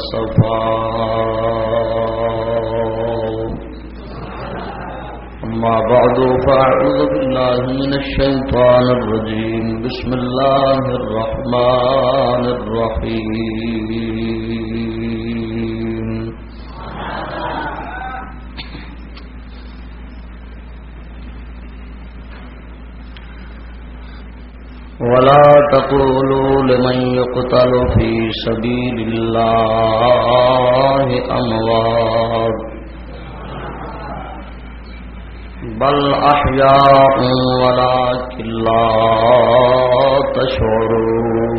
والصفاء أما بعد فأعوذ بالله من الشيطان الرجيم. بسم الله الرحمن الرحيم. ولا تقولوا لمن يقتل في سبيل الله أموات. بل أحياء ولكن لا تشعرون.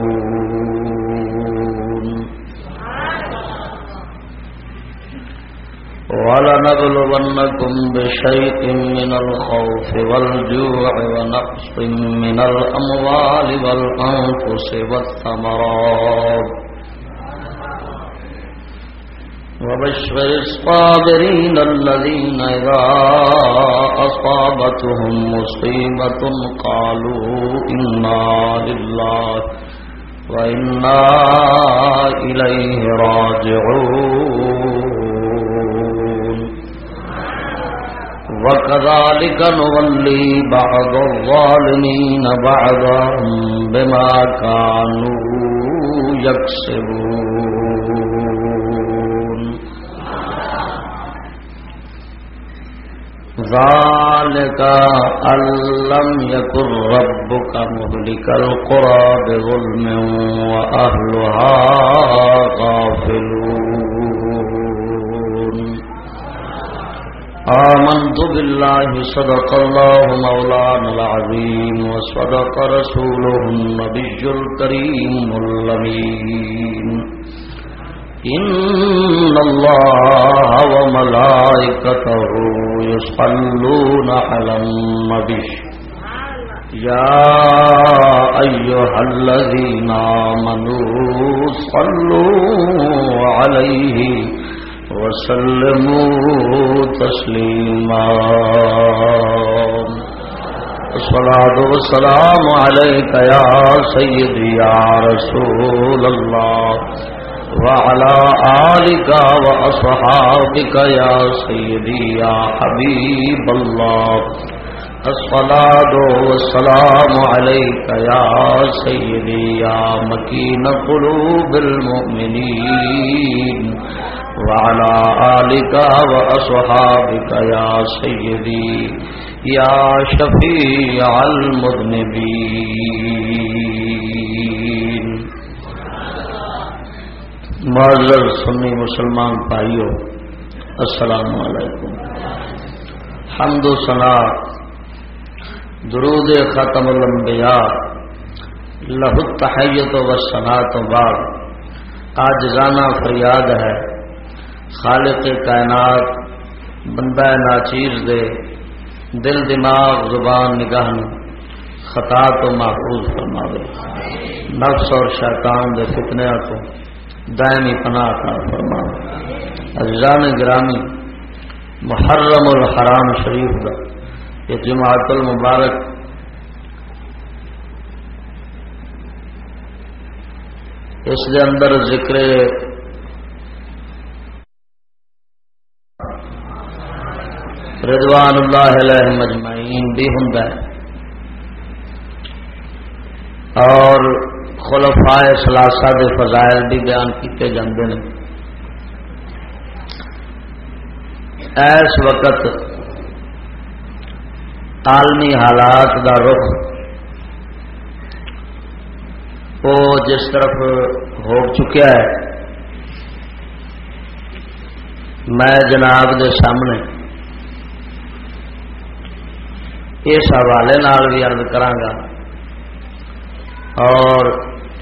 ولنبلونكم بشيء من الخوف والجوع ونقص من الأموال والأنفس والثمرات. وبشر الصابرين الذين إذا أصابتهم مصيبة قالوا إنا لله وإنا إليه راجعون. وكذلك نولي بعض الظالمين بعضا بما كانوا يكسبون ذلك أن لم يكن ربك مهلك القرى بظلم وأهلها غافلون آمنت بالله صدق الله مولانا العظيم وصدق رسوله النبي الكريم اللمين إن الله وملائكته يصلون على النبي. يا أيها الذين آمنوا صلوا عليه وسلموا تسليما الصلاة والسلام عليك يا سيدي يا رسول الله. وعلى آلك وأصحابك يا سيدي يا حبيب الله. الصلاة والسلام عليك يا سيدي يا مكين قلوب المؤمنين. وعلى آلك وأصحابك يا سيدي، يا شفيع المذنبين. معذر سنی مسلمان بھائیو، السلام علیکم۔ حمد و ثنا، درود ختم الانبیاء، لہو تحیت و سنا تو بعد۔ آج جانا فریاد ہے خالق کائنات، بندہ ناچیر دے، دل دماغ، زبان نگاہ خطا تو محفوظ فرماوے۔ نفس اور شیطان دے فتنیا تو دائمی پناہ کا فرما اجزان گرامی، محرم الحرام شریف کا یہ جماعت المبارک اس دے اندر ذکر رضوان اللہ علیہ مجمعین بھی ہوں اور خلفائے سلاسہ دے فضائل بھی بیان کیتے جاندے ہیں ایس وقت عالمی حالات دا رخ وہ جس طرف ہو چکیا ہے، میں جناب دے سامنے اس حوالے بھی عرض کرانگا اور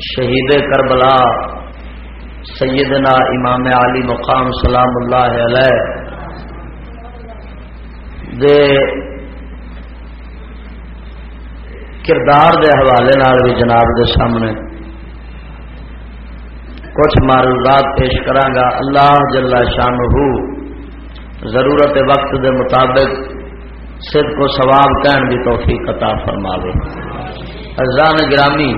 شہید کربلا سیدنا امام علی مقام سلام اللہ علیہ دے کردار دے حوالے بھی جناب دے سامنے کچھ معروضات پیش کرانگا اللہ جل شان ضرورت وقت دے مطابق صرف کو ثواب کہن کی توفیق عطا فرماوے۔ ازان گرامی،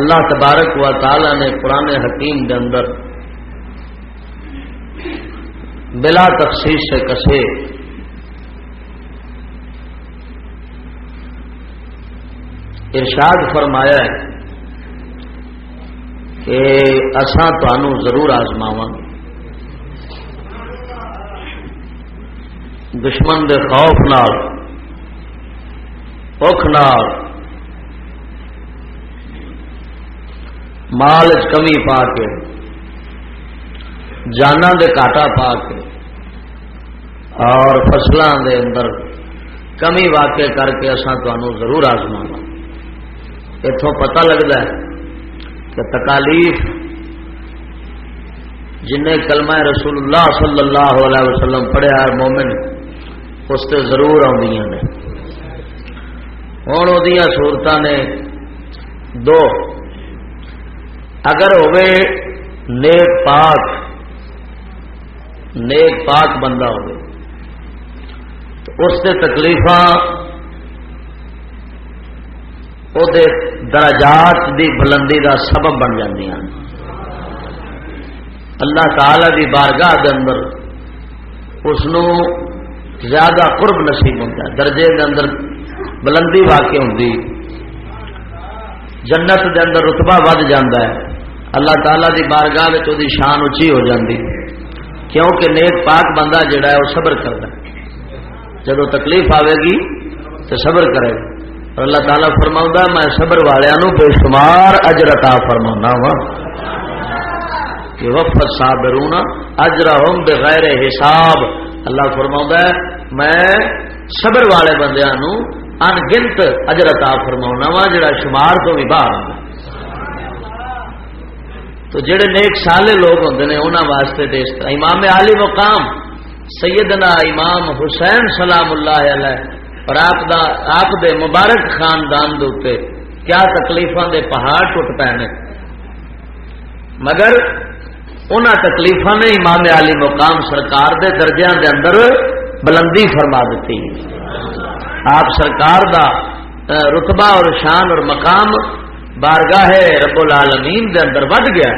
اللہ تبارک و تعالی نے قرآن حکیم کے اندر بلا تفصیل سے کسے ارشاد فرمایا ہے کہ اسان تنوع ضرور آزماو دشمن دے خوف نال نال، مال کمی پا کے جانا دے کاٹا پا کے، اور فصلوں دے اندر کمی واقع کر کے اصا تمہوں ضرور آزما اتوں پتہ لگتا ہے کہ تکالیف جن کلمہ رسول اللہ صلی اللہ علیہ وسلم پڑھیا ہے مومن اس سے ضرور آدی نے۔ ہوں وہ سہولت نے۔ دو، اگر ہوے نیک پاک نیک پاک بندہ ہو اس سے تکلیفاں تکلیف درجات دی بلندی دا سبب بن جاندی ہیں اللہ تعالی دی بارگاہ دے اندر اس زیادہ قرب نصیب ہوتا ہے درجے دے اندر بلندی واقع ہوتی جنت دے اندر رتبہ ود جاتا ہے اللہ تعالی دی بارگاہ میں تو شان اچھی ہو جاتی کیونکہ نیک پاک بندہ جڑا ہے وہ صبر کرتا ہے جب تکلیف آئے گی تو صبر کرے گا اور اللہ تعالیٰ فرما میں صبر والوں بے شمار اجرتا فرما وا ہاں۔ کہ وفت صابرون اجرہم بغیر حساب۔ اللہ فرما میں صبر والے بندیاں ان گنت اجرتا فرما وا ہاں، جڑا شمار تو بھی باہر تو جڑے نیک سالے لوگ ہوں نے انہوں واسطے اس امام علی مقام، سیدنا امام حسین سلام اللہ علیہ اور آپ دا آپ دے مبارک خاندان دے کیا تکلیفوں دے پہاڑ ٹوٹ پے مگر ان تکلیفوں نے امام علی مقام سرکار دے درجے دے اندر بلندی فرما دیتی آپ سرکار دا رتبہ اور شان اور مقام بارگاہ رب العالمین دے اندر بڑھ گیا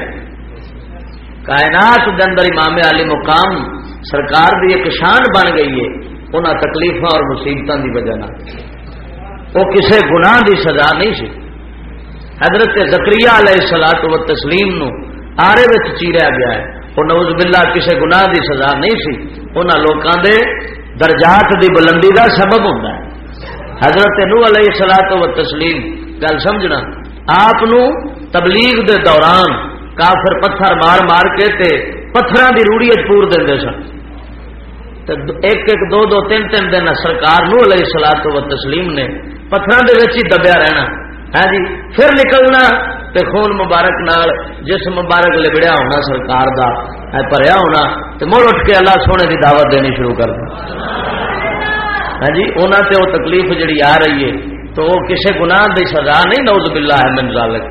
کائنات دے اندر امام علی مقام سرکار دی ایک شان بن گئی ہے۔ ان تکلیف اور مصیبتوں کی وجہ وہ کسی گناہ دی سزا نہیں سی۔ حضرت زکری علیہ سلاط و تسلیم نو آرے وچ چیریا گیا ہے۔ وہ نوز باللہ کسی گناہ دی سزا نہیں سی۔ ان لوگوں دے درجات دی بلندی دا سبب ہوتا ہے۔ حضرت نو علیہ سلاط و تسلیم گل سمجھنا۔ آپ تبلیغ دے دوران کافر پتھر مار مار کے تے پتھر کی روڑی پور دے سن۔ ایک ایک دو دو تین تین دن سرکار نو علیہ سلا تو تسلیم نے پتھر ہی دبیا رہنا۔ ہے جی پھر نکلنا تے خون مبارک نال جس مبارک لبڑیا ہونا سرکار دا پریا ہونا تے مڑ اٹھ کے اللہ سونے کی دعوت دینی شروع کر دیں ہاں جی انہوں تے وہ تکلیف جڑی آ رہی ہے تو وہ کسی گناہ دی سزا نہیں نوز باللہ ہے من ذالک۔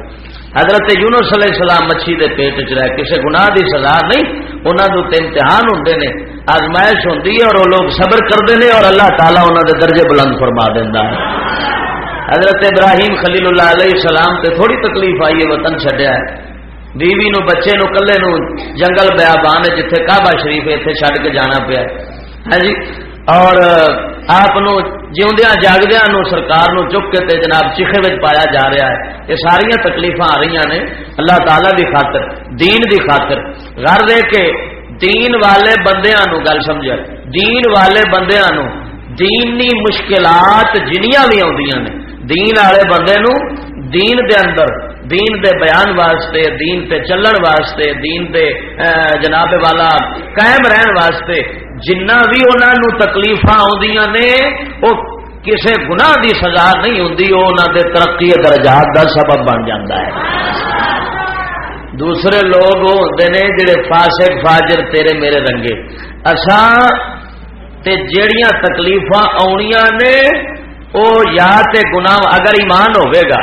حضرت یونس علیہ السلام مچھی دے پیٹ چ رہے کسی گناہ دی سزا نہیں انہوں نے امتحان ہوں نے۔ آزمائش ہوں اور وہ لوگ صبر کرتے ہیں اور اللہ تعالیٰ انہوں دے درجے بلند فرما دینا ہے۔ حضرت ابراہیم خلیل اللہ علیہ السلام تے تھوڑی تکلیف آئی ہے، وطن چڈیا ہے۔ بیوی نو، بچے نو، کلے نو جنگل بیابان جتھے کعبہ شریف اتنے چڈ کے جانا پیا ہے۔ ہاں جی؟ اور آپ جیوندیا جاگدیا نو، سرکار نو چک کے تے جناب چیخے میں پایا جا رہا ہے۔ یہ ساریا تکلیف آ رہی نے اللہ تعالی دی خاطر، دین دی خاطر۔ گھر دے کے دین والے بندیا گل سمجھ دین والے بندیا دینی مشکلات جنیاں بھی آدی نے۔ دین والے بندے نو دین دے اندر، دین دے بیان واسطے، دین تے چلن واسطے، دین دے جناب والا قائم رہن واسطے جنہ بھی انہوں تکلیف آدی نے وہ کسی گناہ دی سزا نہیں ہوں انہوں دے ترقی درجات کا سبب بن جاتا ہے۔ دوسرے لوگ ہوتے ہیں جڑے فاسق، فاجر تیرے میرے رنگے۔ تے جیڑیاں تکلیف آنیا نے وہ یا تے گناہ، اگر ایمان ہوئے گا،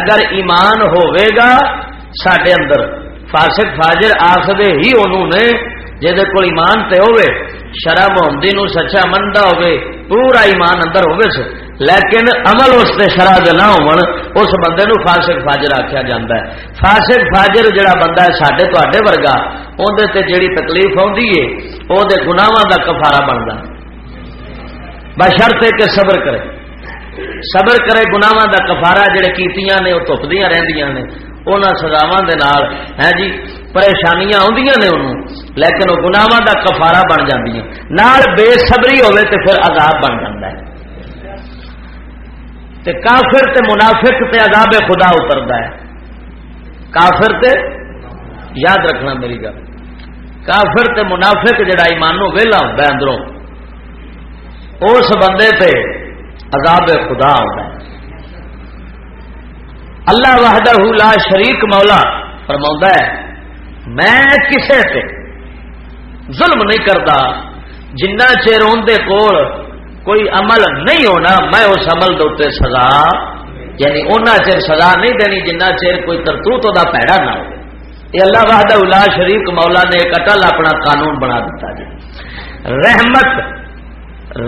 اگر ایمان ہوئے گا سڈے اندر فاسق، فاجر آخر ہی انہوں نے جہد کو ایمان تے ہوئے شرح محمدی نو سچا منتا ہوئے، پورا ایمان اندر ہوئے سے لیکن عمل اس سے شرح نہ ہون، اس بندے نو فاسق فاجر آخیا جا ہے۔ فاسق فاجر جڑا بندہ ہے سڈے تے ورگا اندر تے جیڑی تکلیف آتی ہے وہ گناواں کا کفارا بنتا بشرط کہ صبر کرے۔ صبر کرے گناواں کا کفارا جڑے کیتیاں نے وہ تپدیاں رہندیاں نے انہوں سزاواں دے نال ہے جی پریشانیاں آدیاں نے انہوں لیکن وہ گناواں دا کفارا بن جاندیاں۔ نال بے صبری ہوے تے پھر عذاب بن جاندا ہے۔ تے کافر تے منافق تے عذاب خدا اتردا ہے۔ کافر تے؟ یاد رکھنا میری گل۔ کافر تے منافق جڑا ایمانو ویلا ہوندا ہے اندروں، اس بندے تے عذاب خدا آتا ہے۔ اللہ وحدہ لا شریک مولا فرما ہے، میں کسے سے ظلم نہیں کرتا جنہ چیر اندر کول کوئی عمل نہیں ہونا، میں اس عمل دے سزا یعنی ان چر سزا نہیں دینی جنہ چیر کوئی کرتوت وہ پیڑا نہ ہو۔ یہ اللہ وحدہ اللہ شریف مولا نے ایک اٹل اپنا قانون بنا دیتا جی۔ رحمت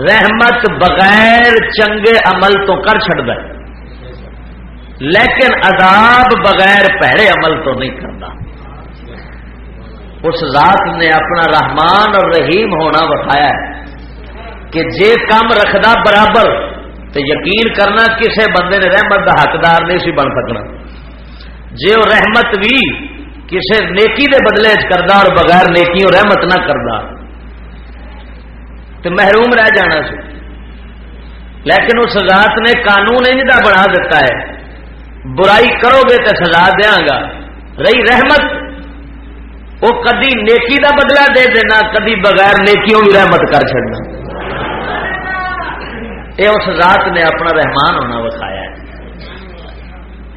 رحمت بغیر چنگے عمل تو کر چڑ دے لیکن عذاب بغیر پہرے عمل تو نہیں کرتا اس ذات نے اپنا رحمان اور رحیم ہونا بتایا ہے۔ کہ جے کام رکھدا برابر تو یقین کرنا کسے بندے نے رحمت کا حقدار نہیں سی بن سکنا۔ جے وہ رحمت بھی کسے نیکی دے بدلے کردا اور بغیر نیکی اور رحمت نہ کردا۔ تو محروم رہ جانا سی۔ لیکن اس ذات نے قانون انجدہ بنا دیتا ہے۔ برائی کرو گے تو سزا دیا گا۔ رہی رحمت وہ کدی نیکی دا بدلہ دے دینا، کدی بغیر نیکیوں بھی رحمت کر چڑنا یہ اس ذات نے اپنا رحمان ہونا وکھایا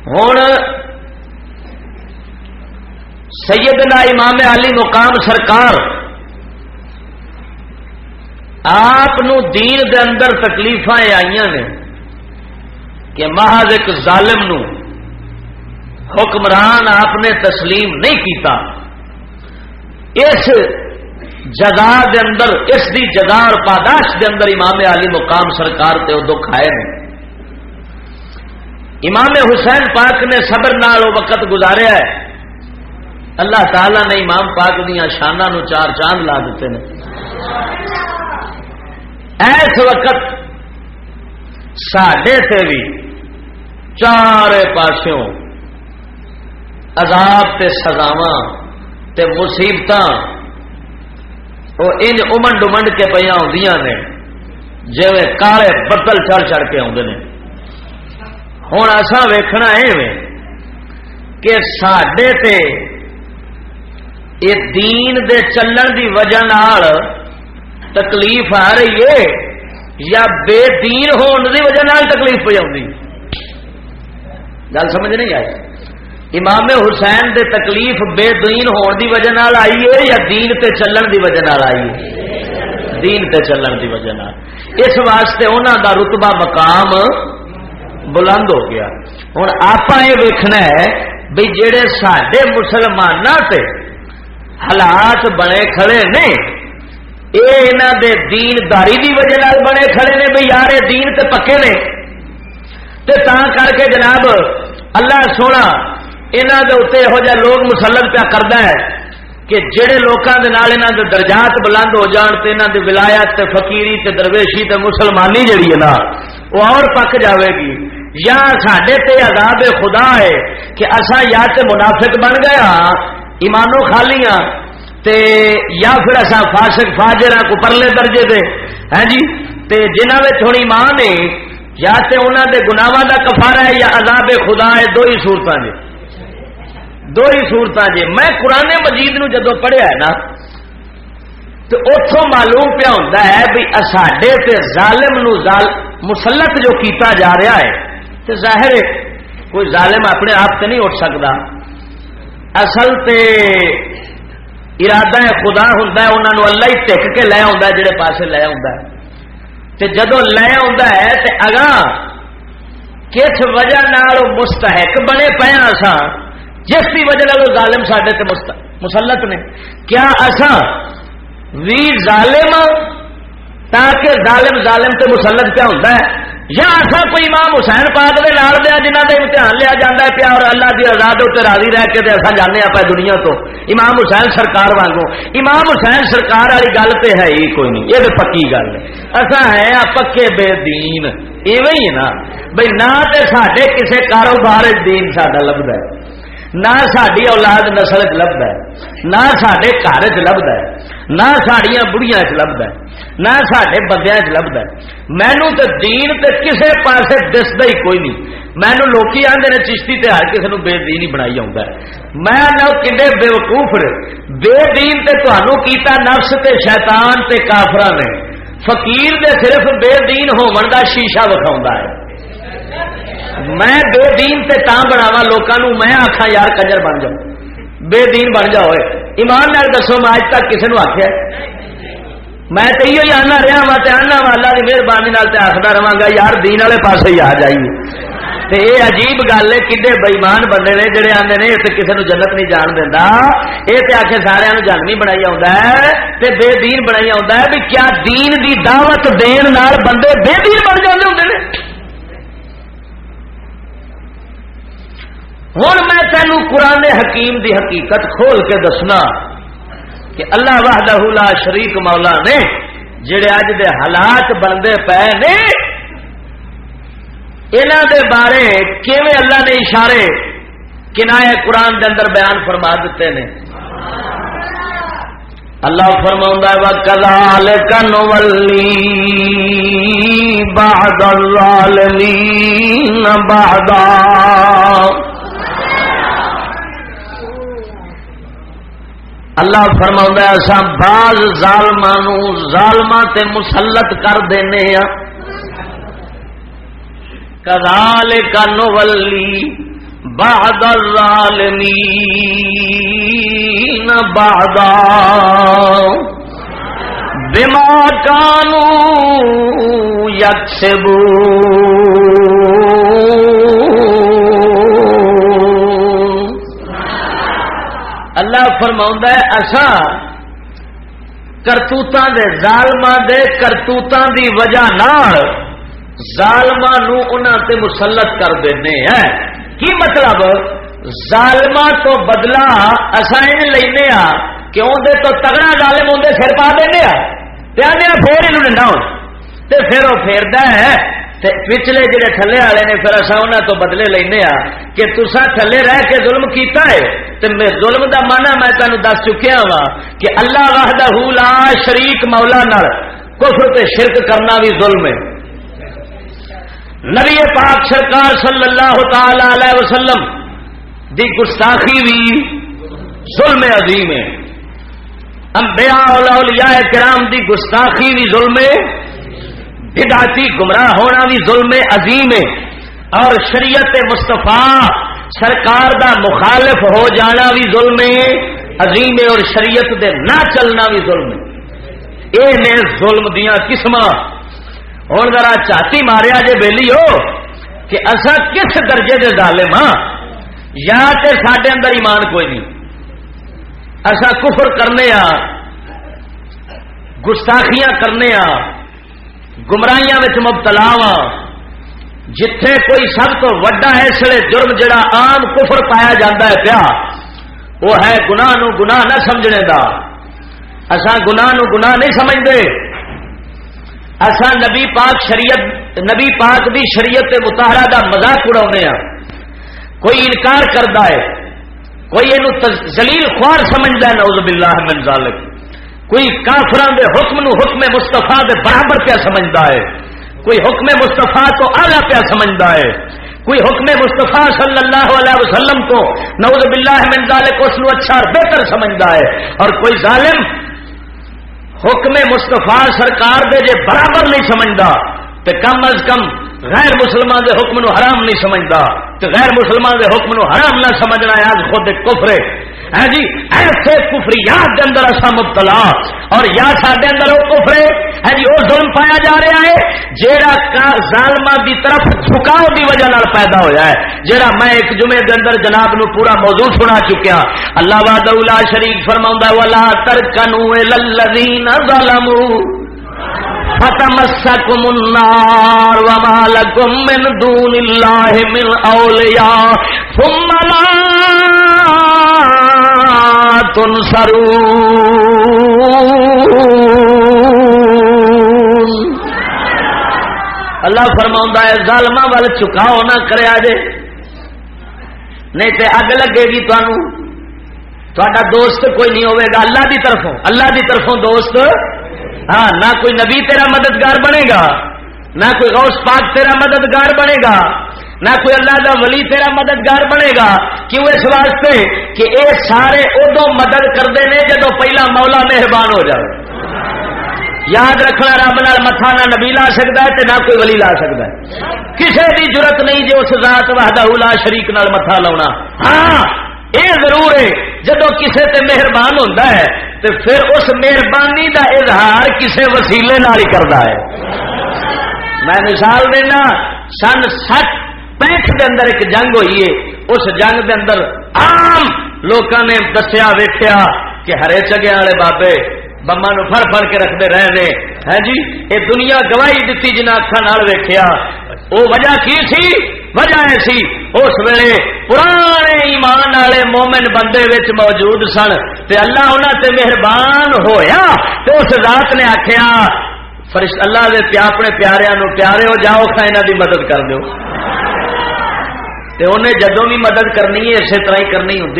ہوں سیدنا امام علی مقام سرکار آپ دین دے اندر تکلیف آئی نے کہ محض ایک ظالم نو حکمران آپ نے تسلیم نہیں کیتا۔ اس جگہ دے اندر، اس دی جگہ اور پاداش دے اندر امام علی مقام سرکار تے دکھ آئے ہیں۔ امام حسین پاک نے صبر نال وقت گزاریا ہے۔ اللہ تعالی نے امام پاک دیا شانہ نو چار چاند لا دیتے ہیں ایس وقت سڈے سے بھی چار پاسوں عذاب تے سزاواں تے مصیبت وہ ان امنڈ امنڈ کے پہ آدی نے جی کالے بدل چڑھ چڑھ کے آدھے ہوں ایسا ویکھنا ہے کہ سڈے تے یہ دین دے چلن دی وجہ نال تکلیف آ رہی ہے یا بے دین ہون دی وجہ نال تکلیف پہ آئی گل سمجھ نہیں آئی امام حسین دے تکلیف بے دین ہون دی وجہ نال آئی ہے یا دین تے چلن دی وجہ نال آئی ہے؟ دین تے چلن دی وجہ نال۔ اس واسطے انہوں دا رتبہ مقام بلند ہو گیا۔ ہوں آپ یہ ویکھنا ہے بھی جڑے سڈے مسلمان تے حالات بنے کھڑے نے یہ دے دین داری دی وجہ نال بنے کھڑے نے بھائی یار دین تے پکے نے۔ تے تا کر کے جناب اللہ سونا یہاں کے اتنے یہو جہ لوگ مسلط پیا کرتا ہے کہ جہے لوگوں کے نال یہاں کے درجات بلند ہو جان تو یہاں کی ولایت تے فقیری تے درویشی تے مسلمانی جڑی ہے نا، وہ اور پک جاوے گی۔ یا سڈے تے عذاب خدا ہے کہ اصا یا تے منافق بن گیا ہاں، ایمانو خالی ہاں تے یا پھر اصا فاسق فاجر ہاں کو پرلے درجے دے۔ ہے جی؟ تے جنہوں میں تھوڑی مان ہے، یا تے انہوں دے گناواں دا کفارہ ہے یا عذاب خدا ہے، دو ہی صورتاں جی۔ دو ہی صورتاں جی۔ میں قرآن مجید نو جدو پڑھیا ہے نا، تو اتوں معلوم پیا ہوتا ہے بھی ساڈے ظالم نو ظال، مسلط جو کیتا جا رہا ہے تو ظاہر ہے کوئی ظالم اپنے آپ سے نہیں اٹھ سکتا اصل تے ارادہ خدا ہوں انہوں اللہ ہی ٹک کے لے آ جڑے پاسے لے آ جدو لے آگا کس وجہ مستحق بنے پے اصا ہاں جس کی وجہ وہ ظالم سڈے مسلط نے۔ کیا اصا بھی ظالم ہاں تاکہ ظالم ظالم تے مسلط کیا ہوتا ہے؟ یا ایسا کوئی امام حسین پاک دے لال دیا جنہ دے امتحان لیا جاتا ہے پیا اور اللہ کی آزاد اتنے راضی رہ کے اصا جانے پہ دنیا تو۔ امام حسین سرکار وانگو امام حسین سرکار والی گل تو ہے ہی کوئی نہیں۔ یہ پکی گل ہے۔ اصا ہے پکے بے دین۔ ایویں ہی نا۔ بھائی نہ تو سڈے کسی کاروبار دین ساڈا لبدا ہے۔ نہ ساری اولاد نسل چ لبدا ہے، نہ سڈے گھر چ لبدا ہے، نہ سڈیا بڑھیا چ لبدا ہے، نہ سڈے بندیا چ لبدا مینو تو دین تے کسے پاسے دستا ہی کوئی نہیں۔ مینو لوکی آدھے نے چشتی تے ہر کسی بے دین ہی بنائی آؤں میں نہ کنے بے وقوف بے دین تے تنوع کیتا نفس تے شیطان تے کافرا نے۔ فقیر دے صرف بے دین ہون دا شیشہ وکھاؤں ہے۔ میں بے دین تے تاں بناوا لوگوں میں آخا یار کنجر بن جاؤں بے دین بن جاؤ ایمان نال دسو، میں اج تک کسی نے آخیا میں تو یہ آنا رہا وا تو آنا وا اللہ کی مہربانی آخر رہا گا، یار دین والے پاس ہی آ جائیے۔ تے یہ عجیب گل ہے کھے بئیمان بندے نے جڑے آتے ہیں تو کسی نے جنت نہیں جان دینا یہ تو آخر سارا جنمی بنائی آ بے دین بنائی آ بھی کیا دین دی دعوت دین نال بندے بے دین بن جاتے ہوں ہوں میں تینوں قرآن حکیم دی حقیقت کھول کے دسنا کہ اللہ وحدہ لا شریک مولا نے جڑے اج دے حالات بنتے پے نے انہوں دے بارے کیویں اللہ نے اشارے کنائے قرآن دے اندر بیان فرما دیتے ہیں اللہ فرما و کلال کن ولی بہاد بہادا اللہ فرما ایسا بعض ظالما ظالما تے مسلط کر دینے کدال کا نولی بہاد الظالمین بعدا۔ بما کانو یکسبو اللہ فرما ہے اصا کرتوتوں دے ظالما دے کرتوتوں دی وجہ ظالما تے مسلط کر دینے ہیں. کی مطلب? ظالما تو بدلا اصا لینے آ کہ اندر تو تگڑا ظالم اندر سر پا دینا پیا پھر یہ ڈنڈا پھر وہ پھیرتا ہے پچھلے جڑے تھلے والے نے پھر اصا انہوں تو بدلے لینا کہ تسا تھلے رہ کے ظلم کیتا ہے تو میں ظلم دا مانا میں تمہیں دس چکیا وا کہ اللہ واہدہ لا شریک مولا نال کفر تے شرک کرنا بھی ظلم ہے۔ نبی پاک سرکار صلی اللہ تعالی علیہ وسلم دی گستاخی بھی ظلم عظیم ہے۔ انبیاء اولیاء کرام دی گستاخی بھی ظلم ہے۔ بدعتی گمراہ ہونا بھی ظلم عظیم ہے اور شریعت مستفا سرکار دا مخالف ہو جانا بھی ظلم عظیم ہے اور شریعت دے نہ چلنا بھی ظلم یہ نے ظلم دیا قسم ہوں ذرا چاتی ماریا جے ویلی ہو کہ اصا کس درجے دے ظالم ہاں؟ یا تے سڈے اندر ایمان کوئی نہیں۔ اصا کفر کرنے آ گستاخیاں کرنے آ گمراہیاں مبتلا وا جتھے کوئی سب تو وڈا اس لیے جرم جڑا آم کفر پایا جاتا ہے پیا، وہ ہے گنا گنا نہ سمجھنے دا۔ اسا گنا گنا نہیں سمجھتے اسا نبی پاک شریعت، نبی پاک دی شریعت متحرہ دا مزاق اڑا ہاں۔ کوئی انکار کرتا ہے، کوئی یہ زلیل خوار سمجھتا ہے نوز باللہ من ذالک۔ کوئی کافران دے حکم نو حکم مستفا دے برابر کیا سمجھتا ہے۔ کوئی حکم مستفا تو آلہ پیا سمجھتا ہے۔ کوئی حکم مستفا صلی اللہ علیہ وسلم کو نوز باللہ من ذالک اس نو اچھا اور بہتر سمجھتا ہے۔ اور کوئی ظالم حکم مستفا سرکار دے جے برابر نہیں سمجھتا تو کم از کم غیر مسلمان دے حکم نو حرام نہیں سمجھتا تو غیر مسلمان دے حکم نو حرام نہ سمجھنا ہے۔ آج خود کفرے ہے۔ ہے جی؟ ایسے کفریات کے اندر ایسا مبتلا اور یا سڈے اندر وہ کفرے ہے؟ جی وہ ظلم پایا جا رہا ہے۔ جیڑا ظالما دی طرف جھکاؤ دی وجہ نال پیدا ہویا ہے۔ جیڑا میں ایک جمعے دے اندر جناب نو پورا موضوع سنا چکیا۔ اللہ وعد اولا شریک فرماؤں ولا ترکنو الذین ظلموا۔ فتمسکم النار وما لکم من دون اللہ من اولیاء ثم لا تنصرون اللہ فرما ہے ظالما وال چکاؤ نہ کرے جے نہیں تے اگ لگے گی تا دوست کوئی نہیں ہوئے گا، اللہ دی طرفوں۔ اللہ دی طرفوں دوست۔ ہاں نہ کوئی نبی تیرا مددگار بنے گا، نہ کوئی غوث پاک تیرا مددگار بنے گا۔ نہ کوئی اللہ کا ولی تیرا مددگار بنے گا۔ کیوں اس واسطے کہ اے سارے ادو مدد کرتے ہیں جدو پہلا مولا مہربان ہو جائے۔ یاد رکھنا رب نال متھا نہ نبی لا سکتا ہے تے نہ کوئی ولی لا سکتا ہے۔ کسی کی ضرورت نہیں جو اس ذات وحدہ لا شریک نال متھا لاؤنا۔ ہاں یہ ضرور ہے، جدو کسی تے مہربان ہوتا ہے تو پھر اس مہربانی دا اظہار کسی وسیلے نال ہی کرتا ہے۔ میں مثال دینا، سن سٹ پینٹ دے اندر ایک جنگ ہوئی ہے، اس جنگ دے اندر عام لوگوں نے دسیا ویٹیا کہ ہرے چگیا والے بابے بما نو فر فر کے رکھتے رہے ہیں جی یہ دنیا گواہی دیتی جن اکھان ویخیا وہ وجہ کی سی وجہ سی، اس ویلے پرانے ایمان والے مومن بندے وچ موجود سن۔ تے اللہ انہوں تے مہربان ہویا تو اس رات نے آخیا فرشت اللہ دے اپنے پیاروں پیارے ہو، جاؤ کھا یہاں دی مدد کر دو تے انہیں جدو بھی مدد کرنی ہے، اسی طرح ہی کرنی ہوں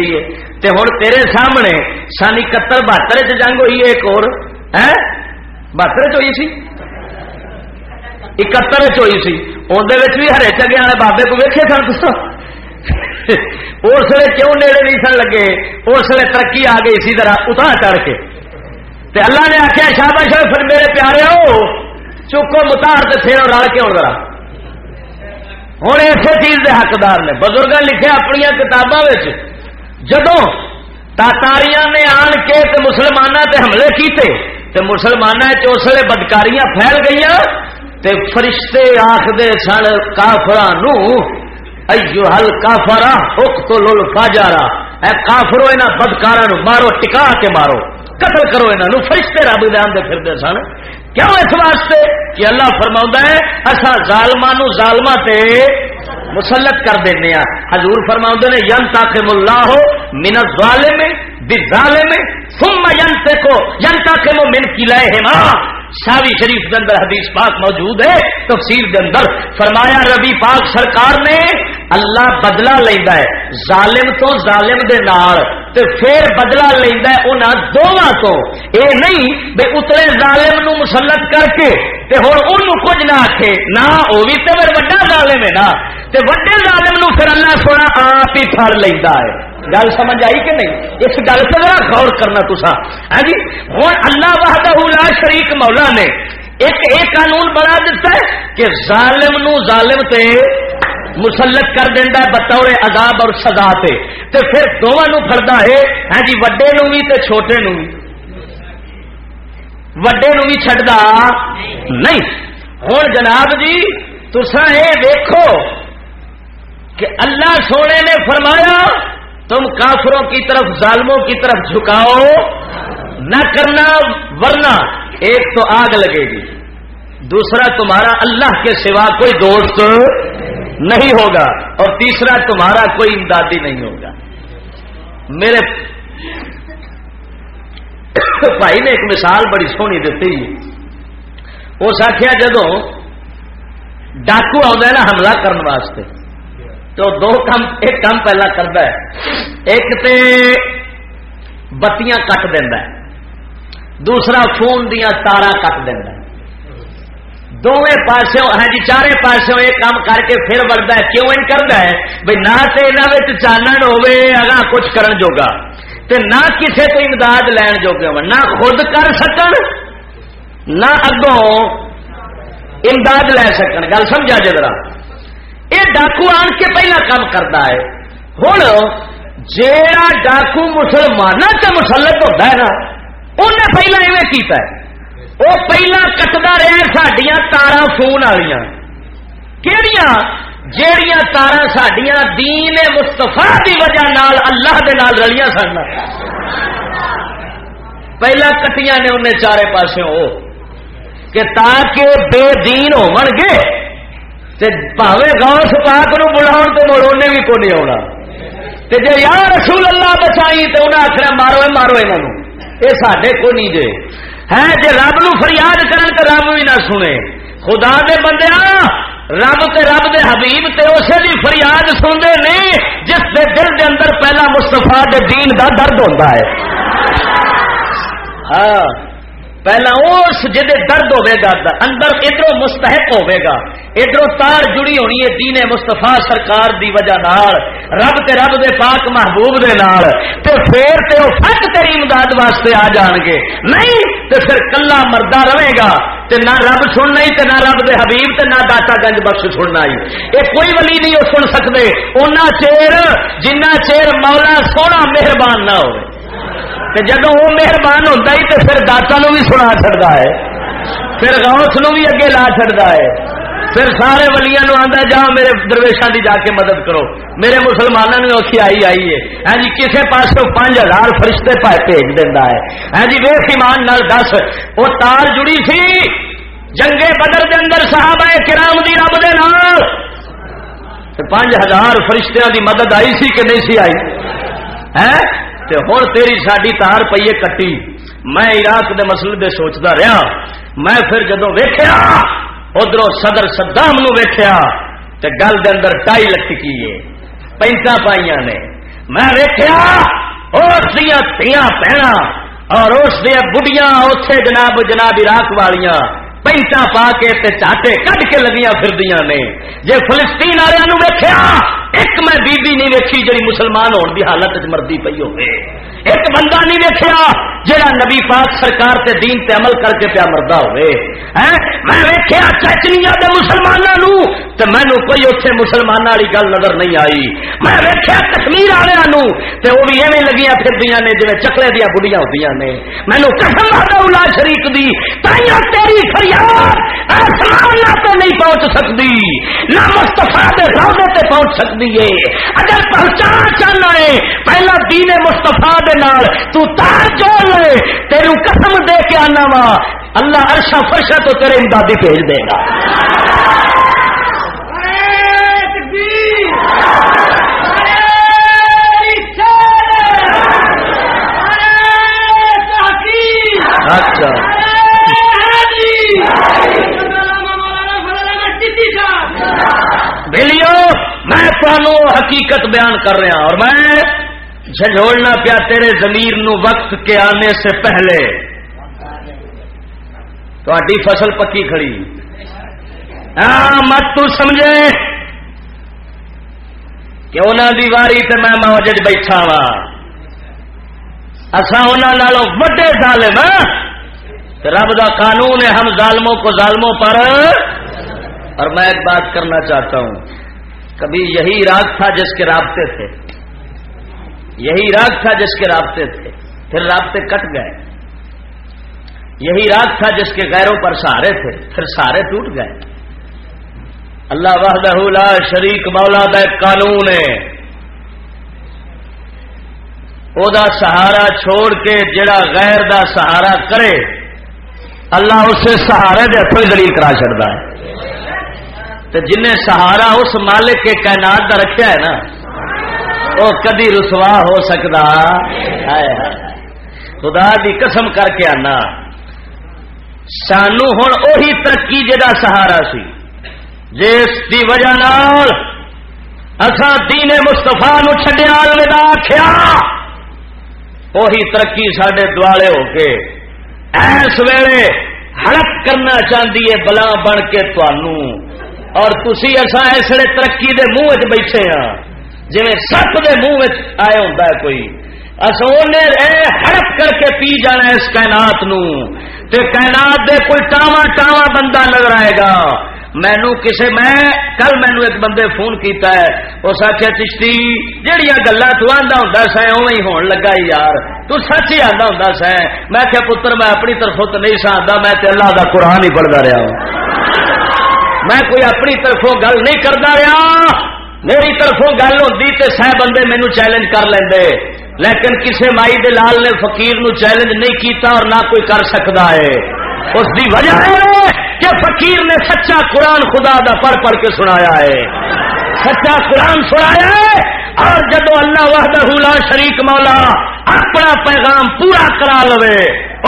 تے ہوں تیرے سامنے سن اکہتر بہتر جنگ ہوئی ہے، ایک اور بہتر چ ہوئی سی؟ اکہتر چ ہوئی سی۔ اندر بھی ہرے چگے والے بابے کو ویکے سن تو۔ اس لیے کیوں نیڑے نہیں سن لگے؟ اس لیے ترقی آ گئی اسی طرح اتنا چڑھ کے۔ تے اللہ نے آخیا شابش پھر میرے پیارے ہو چکو متار تے پھر رل کے ہو ذرا۔ ہوں اسی چیز کے حقدار نے۔ بزرگ لکھے اپنی کتابوں جدو تاتاریاں نے آن کے مسلمانوں تے حملے کیتے، تے مسلمانوں اسلے بدکاریاں پھیل گئی تے فرشتے آخر سن کافران ایو ہل کافرا حک تو لول فاجارا اے کافرو یہاں بدکارا مارو، ٹکا کے مارو، قتل کرو یہاں فرشتے رب دے آدھے پھرتے سن۔ کیوں اس واسطے کہ اللہ فرما ہے اصا ظالما ظالما تے مسلط کر دینا ہاں۔ حضور فرما نے ین تاخم اللہ ہو من ظالم بھی ظالم ثم ین کو ین تاخم من قلعہ ماں شاوی شریف کے اندر حدیث پاک موجود ہے، تفسیر کے اندر فرمایا ربی پاک سرکار نے اللہ بدلا لینا ہے، ظالم تو ظالم دے نار تے پھر بدلا لینا ہے انہاں دونوں تو۔ اے نہیں بے اتنے ظالم نو مسلط کر کے، تے ہن اونوں کچھ نہ آکھے۔ نہ، او بھی تے پھر بڑا ظالم ہے نا۔ تے بڑے ظالم نو پھر اللہ سونا آپ ہی پھڑ لیندا ہے۔ گل سمجھ آئی کہ نہیں؟ اس گل سے ذرا غور کرنا تسا۔ ہاں جی ہوں اللہ وحدہ لا شریک مولا نے ایک ایک قانون بنا دیتا ہے کہ ظالم نو ظالم تے مسلط کر دینا بطور عذاب اور سزا تے۔ تے پھر دونوں فردا ہے ہاں جی وڈے نو بھی تے چھوٹے نو۔ بھی وڈے نو بھی چڈا نہیں۔ ہوں جناب جی تسا یہ دیکھو کہ اللہ سونے نے فرمایا تم کافروں کی طرف، ظالموں کی طرف جھکاؤ نہ کرنا، ورنہ ایک تو آگ لگے گی۔ دوسرا، تمہارا اللہ کے سوا کوئی دوست نہیں ہوگا۔ اور تیسرا، تمہارا کوئی امدادی نہیں ہوگا۔ میرے بھائی نے ایک مثال بڑی سونی دیتی۔ اس آخیا جدو ڈاکو آ حملہ کرنے واسطے۔ تو دو کام ایک کام پہلا کرتا ہے۔ ایک تے بتیاں کٹ دینا دوسرا فون دیا تارا کٹ دینا دونوں پاسوں ہاں جی چارے پاسوں یہ کام کر کے پھر بڑھتا ہے۔ کیوں ان کرتا ہے؟ بھائی نہ تو یہاں چانن ہوے اگا کچھ کرن جوگا۔ تے نہ کسے تو امداد لین جوگے ہو نہ خود کر سکن، نہ اگوں امداد لے سکن۔ گل سمجھا جی ذرا۔ ڈاکو آن کے پہلا کام کرتا ہے ہوں جا ڈاکو مسلمانوں سے مسلط ہوتا ہے نا انہیں پہلا ایویں کیتا ہے وہ پہلا کٹتا رہا سڈیا تارا فون والی کہڑیاں جیڑیاں تارا سڈیا دین مستفا کی وجہ نال اللہ دے نال رلیاں سن پہلا کٹیاں نے انہیں چارے پاسے ہو کہ تاکہ بے دین ہو گے پاوے گاؤں سپاک نو بلاؤ تو مڑ انہیں بھی کو نہیں آنا جی یا رسول اللہ بچائی تو انہیں آخر مارو مارو یہ یہ سڈے کو نہیں جے۔ ہے جی رب نو فریاد کرن تو رب بھی نہ سنے۔ خدا دے بندے رب تے رب دے حبیب تے اسے دی فریاد سنتے نہیں، جس دے دل دے اندر پہلا مستفا دے دین دا درد ہوتا ہے۔ ہاں۔ پہلا اس جہد درد ہوے گا، اندر ادھر مستحق ہوے گا۔ ادھر تار جڑی ہونی ہے دین مستفا سرکار دی وجہ نال، رب تے رب دے پاک محبوب دے نال۔ تے پھر تے وہ فٹ تیری امداد واسطے آ جان گے۔ نہیں، تے پھر کلا مردہ رہے گا۔ تے نہ رب سننا ہی، تے نہ رب دے حبیب، تے نہ داتا گنج بخش سننا ہی۔ یہ کوئی ولی نہیں سن سکتے اُنہ چیر، جنہ چیر مولا سونا مہربان نہ ہوئے۔ جب وہ مہربان ہوتا ہی تو پھر داتا نو بھی سنا چڑتا ہے، پھر گاؤس نو بھی اگے لا چڑتا ہے۔ پھر سارے ولیا نو آتا جا میرے درویشان کی جا کے مدد کرو۔ میرے مسلمانوں نے اوکھی آئی آئی ہے۔ ہاں جی کسی پاس پانچ ہزار فرشتے پائے بھیج دینا ہے۔ ہاں جی ویس ایمان نال دس وہ تار جڑی سی جنگے بدر دے اندر صاحب ہے کرام دی رب دے نال۔ پانچ ہزار فرشتیاں دی مدد آئی سی کہ نہیں سی آئی؟ ہے تے ہوں تیری ساری تار پیے کٹی۔ میں عراق دے مسئلے دے سوچتا رہا میں پھر جدو ویخیا ادھر صدر سدام نو ویخیا تے گل دے اندر ٹائی لٹکی ہے۔ پینٹا پائیا نے۔ میں ویخیا اس دیا تیاں پہنا، اور اس دیا بڑھیاں اتے جناب جناب عراق والیاں۔ پینٹا پا کے چاٹے کٹ کے لگیاں پھر نے۔ جی فلسطین والوں ویکیا ایک میں بی بی نہیں ویکھی جی مسلمان ہونے کی حالت مردی پی ہوگی ایک بندہ نہیں ویکیا جہاں نبی پاک سرکار تے دین تے عمل کر کے پیا مردا ہوئے۔ میں ویکیا چچنیا دے مسلمانوں تے مینو کوئی اتنے مسلمان والی گل نظر نہیں آئی۔ میں ویکیا کشمیر والوں تے وہ بھی ایویں لگیاں پھر نے جی چکلے دیا بڑھیا ہوتی نے۔ مینو قسم الا شریف دی تیری فریاد آسمان تے نہیں پہنچ سکتی نہ مستفا دے روزے تے پہنچ سکتی ہے۔ اگر پہچان چاہنا ہے، پہلا دین مستفا دے نال تو تار جوڑ لے تیرو قسم دے کے آنا وا۔ اللہ عرشا فرشا تو تیرے امدادی بھیج دے گا۔ اچھا۔ بلیو میں تمہوں حقیقت بیان کر رہا اور میں جھجھوڑنا پیا تیرے زمیر نو وقت کے آنے سے پہلے۔ تو فصل پکی کھڑی۔ ہاں مت تو سمجھے۔ کہ انہوں دی واری تے میں موجود بیٹھا وا اصا انہوں وڈے ظالم رب دا قانون ہے ہم ظالموں کو ظالموں پر۔ اور میں ایک بات کرنا چاہتا ہوں۔ کبھی یہی راگ تھا جس کے رابطے تھے۔ یہی راگ تھا جس کے رابطے تھے، پھر رابطے کٹ گئے۔ یہی راگ تھا جس کے غیروں پر سہارے تھے، پھر سہارے ٹوٹ گئے۔ اللہ وحدہ لا شریک مولا دا قانون ہے۔ او دا سہارا چھوڑ کے جڑا غیر دا سہارا کرے، اللہ اسے سہارے دے ہاتھوں دلیل کرا چڑتا ہے۔ تو جن سہارا اس مالک کے کائنات کا رکھا ہے نا وہ کدی رسوا ہو سکتا خدا دی قسم کر کے آنا۔ سانو ہوں اہی ترقی جا سہارا سی۔ جس کی وجہ نال اصا دین مستفا نو چڈیا الوداع آخیا اہی ترقی سڈے دوالے ہو کے ایس ویلے ہڑپ کرنا چاہتی ہے بلا بن کے تنوع اور تھی اصا ایسے ترقی دے منہ بیٹھے ہاں۔ جی سپ دے منہ آئے ہوں کوئی۔ اصل ہڑپ کر کے پی جانا اس کائنات نو۔ تے کائنات دے کوئی ٹاوا ٹاوا بندہ نظر آئے گا۔ مینو کسے میں کل مینو ایک بندے فون کیتا ہے۔ اس آخیا چشتی جہیا گلا تو آدھا ہوں سا اوی ہون لگا یار۔ تو سچ ہی آدھا ہوں سا میں کیا پتر، میں اپنی طرفوں تو نہیں سا آدھا میں تے اللہ دا قرآن ہی پڑھتا رہا ہوں۔ میں کوئی اپنی طرفوں گل نہیں کرتا رہا۔ میری طرفوں گل ہوتی تو سہ بندے مینو چیلنج کر لیں لیکن کسے مائی دے لال نے فقیر نو چیلنج نہیں کیتا اور نہ کوئی کر سکتا ہے۔ اس دی وجہ ہے کہ فقیر نے سچا قرآن خدا دا پڑھ پڑھ کے سنایا ہے۔ سچا قرآن سنایا ہے اور جب اللہ وحدہ لا شریک مولا اپنا پیغام پورا کرا لوے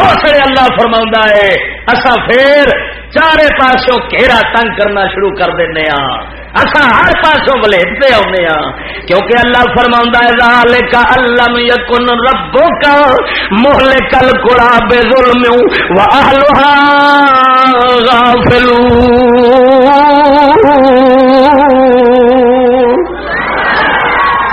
اسے اللہ فرما ہے اصا پھر چارے پاسوں گھیرا تنگ کرنا شروع کر دینا ہاں۔ اصا ہر پاسوں ولیٹتے آنے ہاں کیونکہ اللہ فرما ہے کا اللہ یقن ربو کا محل کل کوڑا بے ظلم غافلو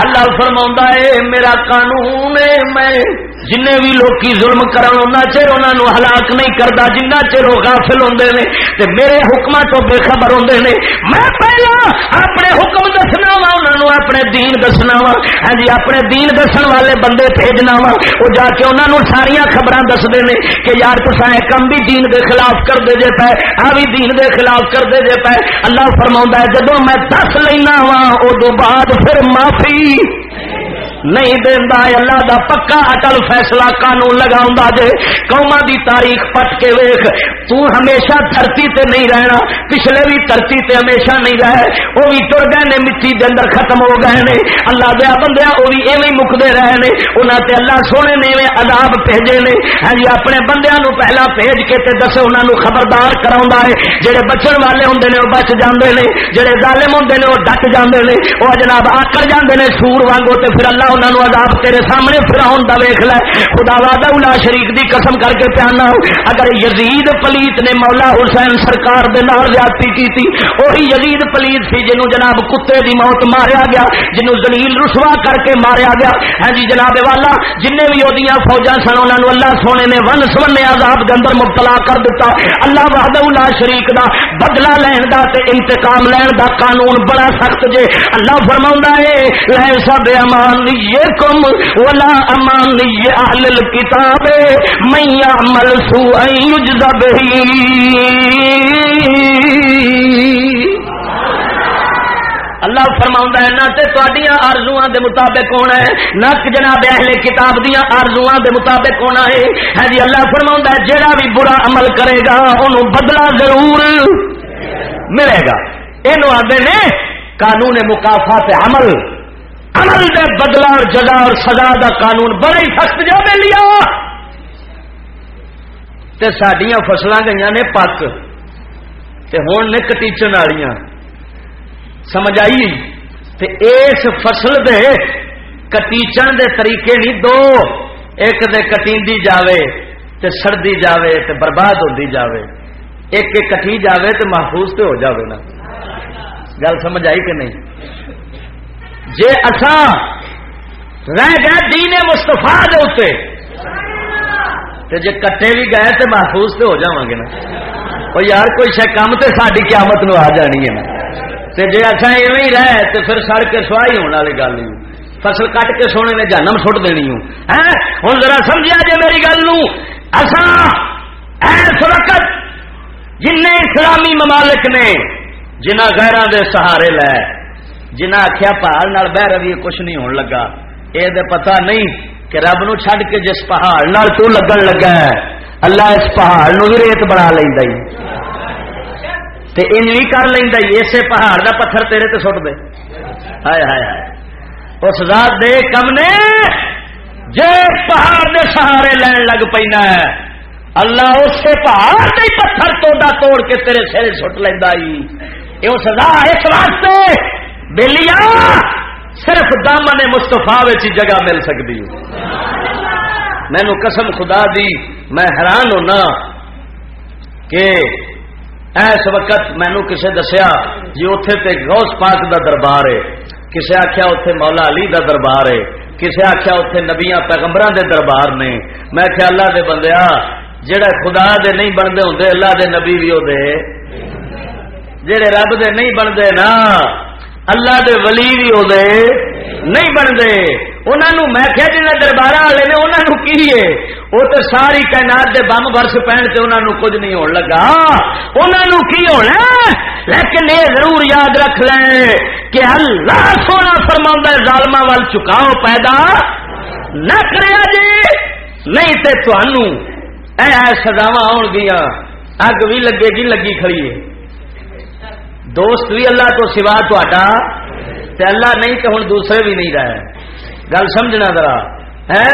اللہ فرما ہے، میرا قانون ہے، میں جن بھی لوگ ظلم کرن ان چر انہوں ہلاک نہیں کرتا جنہ چر وہ غافل ہوں نے، تے میرے حکم تو بے خبر ہوں نے۔ میں پہلا اپنے حکم دسنا وا انہوں اپنے دین دسنا وا ہاں جی اپنے دین دسن والے بندے بھیجنا وا وہ جا کے انہوں نے ساریا خبر دستے ہیں کہ یار تو سارے کم بھی دین دے خلاف کر دے جے پے، آ بھی دین دے خلاف کر دے جے پے۔ اللہ فرما ہے جدو میں دس لینا وا ادو بعد پھر معافی۔ نہیں دینا اللہ دا پکا اٹل فیصلہ قانون لگا جے۔ قوما دی تاریخ پٹ کے ویخ تو ہمیشہ دھرتی تے نہیں رہنا، پچھلے بھی دھرتی تے ہمیشہ نہیں رہے۔ وہ بھی تر گئے نے، مٹی دے اندر ختم ہو گئے نے۔ اللہ دیا بندیا وہ بھی ایویں مکتے رہے نے۔ انہوں تے اللہ سونے نے ایویں عذاب بھیجے نے۔ ہاں جی اپنے بندیاں نو پہلا بھیج کے تے دسے انہوں نے خبردار کرا ہے۔ جہے بچن والے ہوں نے، وہ بچ جاندے نے۔ جہے ظالم ہوں نے، وہ ڈٹ جاندے نے۔ وہ جناب آکر جاندے نے، سور وانگو تے پھر اللہ انہوں عذاب تیرے سامنے فراؤن دا ویخ لے۔ خدا وعدہ الا شریک دی قسم کر کے پیانا۔ اگر یزید پلیت نے مولا حسین سرکار دے نال زیادتی کی تھی وہی یزید پلیت سی جنوں جناب کتے دی موت ماریا گیا، جنوں زلیل رسوا کر کے ماریا گیا۔ ہاں جی جناب والا جن بھی وہ فوجا سن انہوں اللہ سونے نے ون سونے عذاب کے اندر مبتلا کر دیتا اللہ وحدہ الا شریک دا بدلہ لین دا تے انتقام لین دا قانون بڑا سخت جے۔ اللہ فرماؤں ہے لے سب امان کم ولا امان اہل الکتاب میں عمل سو یجزب اللہ فرما ہے، نہ آرزو دے مطابق ہونا ہے، نہ جناب اہل کتاب دیا آرزو دے مطابق ہونا ہے۔ ہاں جی اللہ فرما ہے جہاں بھی برا عمل کرے گا انہوں بدلا ضرور ملے گا۔ یہ آدھے نے قانون مقافات عمل۔ عمل دے بدلا اور جگہ اور سزا دا قانون بڑے سخت جا مل لیا۔ تے سڈیا فصل گئی نے پک۔ تے ہوں نے کٹیچن والی سمجھ آئی تے اس فصل دے کٹیچن دے طریقے نہیں دو۔ ایک دے کٹی جاوے تے سڑی جاوے تے برباد ہوتی جاوے۔ ایک کٹی جاوے تے محفوظ تے ہو جاوے نا۔ گل سمجھ آئی کہ نہیں؟ جے اصا رہ گئے دینے مستفا دے جے کٹے بھی گئے تو محفوظ تو ہو جا گے نا۔ وہ یار کوئی شا کم تو ساری قیامت نو آ جانی ہے نا۔ تے جے اصا ایویں ہی رہ تو پھر سڑ کے سواہی ہونے والی گل نہیں۔ فصل کٹ کے سونے نے جانم سٹ دینی ہوں۔ ہوں ذرا سمجھا جے میری گل اصا ایس وقت جن اسلامی ممالک نے جنہ غیران دے سہارے لے جنہ آخیا پہاڑ نال بہ روی، کچھ نہیں ہون لگا۔ یہ پتا نہیں کہ رب نو چھڈ کے جس پہاڑ نال تو لگن لگا ہے۔ اللہ اس پہاڑ نو بھی ریت بنا لینا تے ان بھی کر لینا اسے پہاڑ دا پتھر تیرے تے سٹ دے۔ ہائے ہائے ہائے۔ اس ذات دے کم نے جے پہاڑ دے سہارے لین لگ پینا ہے۔ اللہ اس پہاڑ دے پتھر توڑا توڑ کے تیرے سر سٹ لینا یہ سزا اس واسطے بلیا صرف دامن مستفا جگہ مل سکتی مینو قسم خدا دی، میں حیران ہونا کہ ایس وقت مینو کسے دسیا جی اتے تے غوث پاک دا دربار ہے، کسے آخیا اتے مولا علی دا دربار ہے، کسے آخیا اتے نبیا پیغمبر دے دربار نے۔ میں خیال دے بندیا جڑا خدا دے نہیں بنتے ہوں اللہ دے نبی بھی ہوتے جڑے رب دے نہیں بنتے نا اللہ دے ولی بھی ہوتے نہیں بنتے انہوں میں کیا جن دربار والے نے انہوں کی ہے؟ وہ تو ساری کائنات دے بم برس پہن سے انہوں کچھ نہیں ہون لگا۔ انہوں کی ہونا لیکن یہ ضرور یاد رکھ لیں کہ اللہ سونا فرما ظالم وال چکاؤ پیدا نہ کرے جی۔ نہیں تے تنوع اے سزاوا آن گیا اگ بھی لگے گی لگی کھڑی ہے۔ دوست بھی اللہ تو سوا تا اللہ نہیں تو ہوں دوسرے بھی نہیں رہے۔ گل سمجھنا ذرا۔ ہے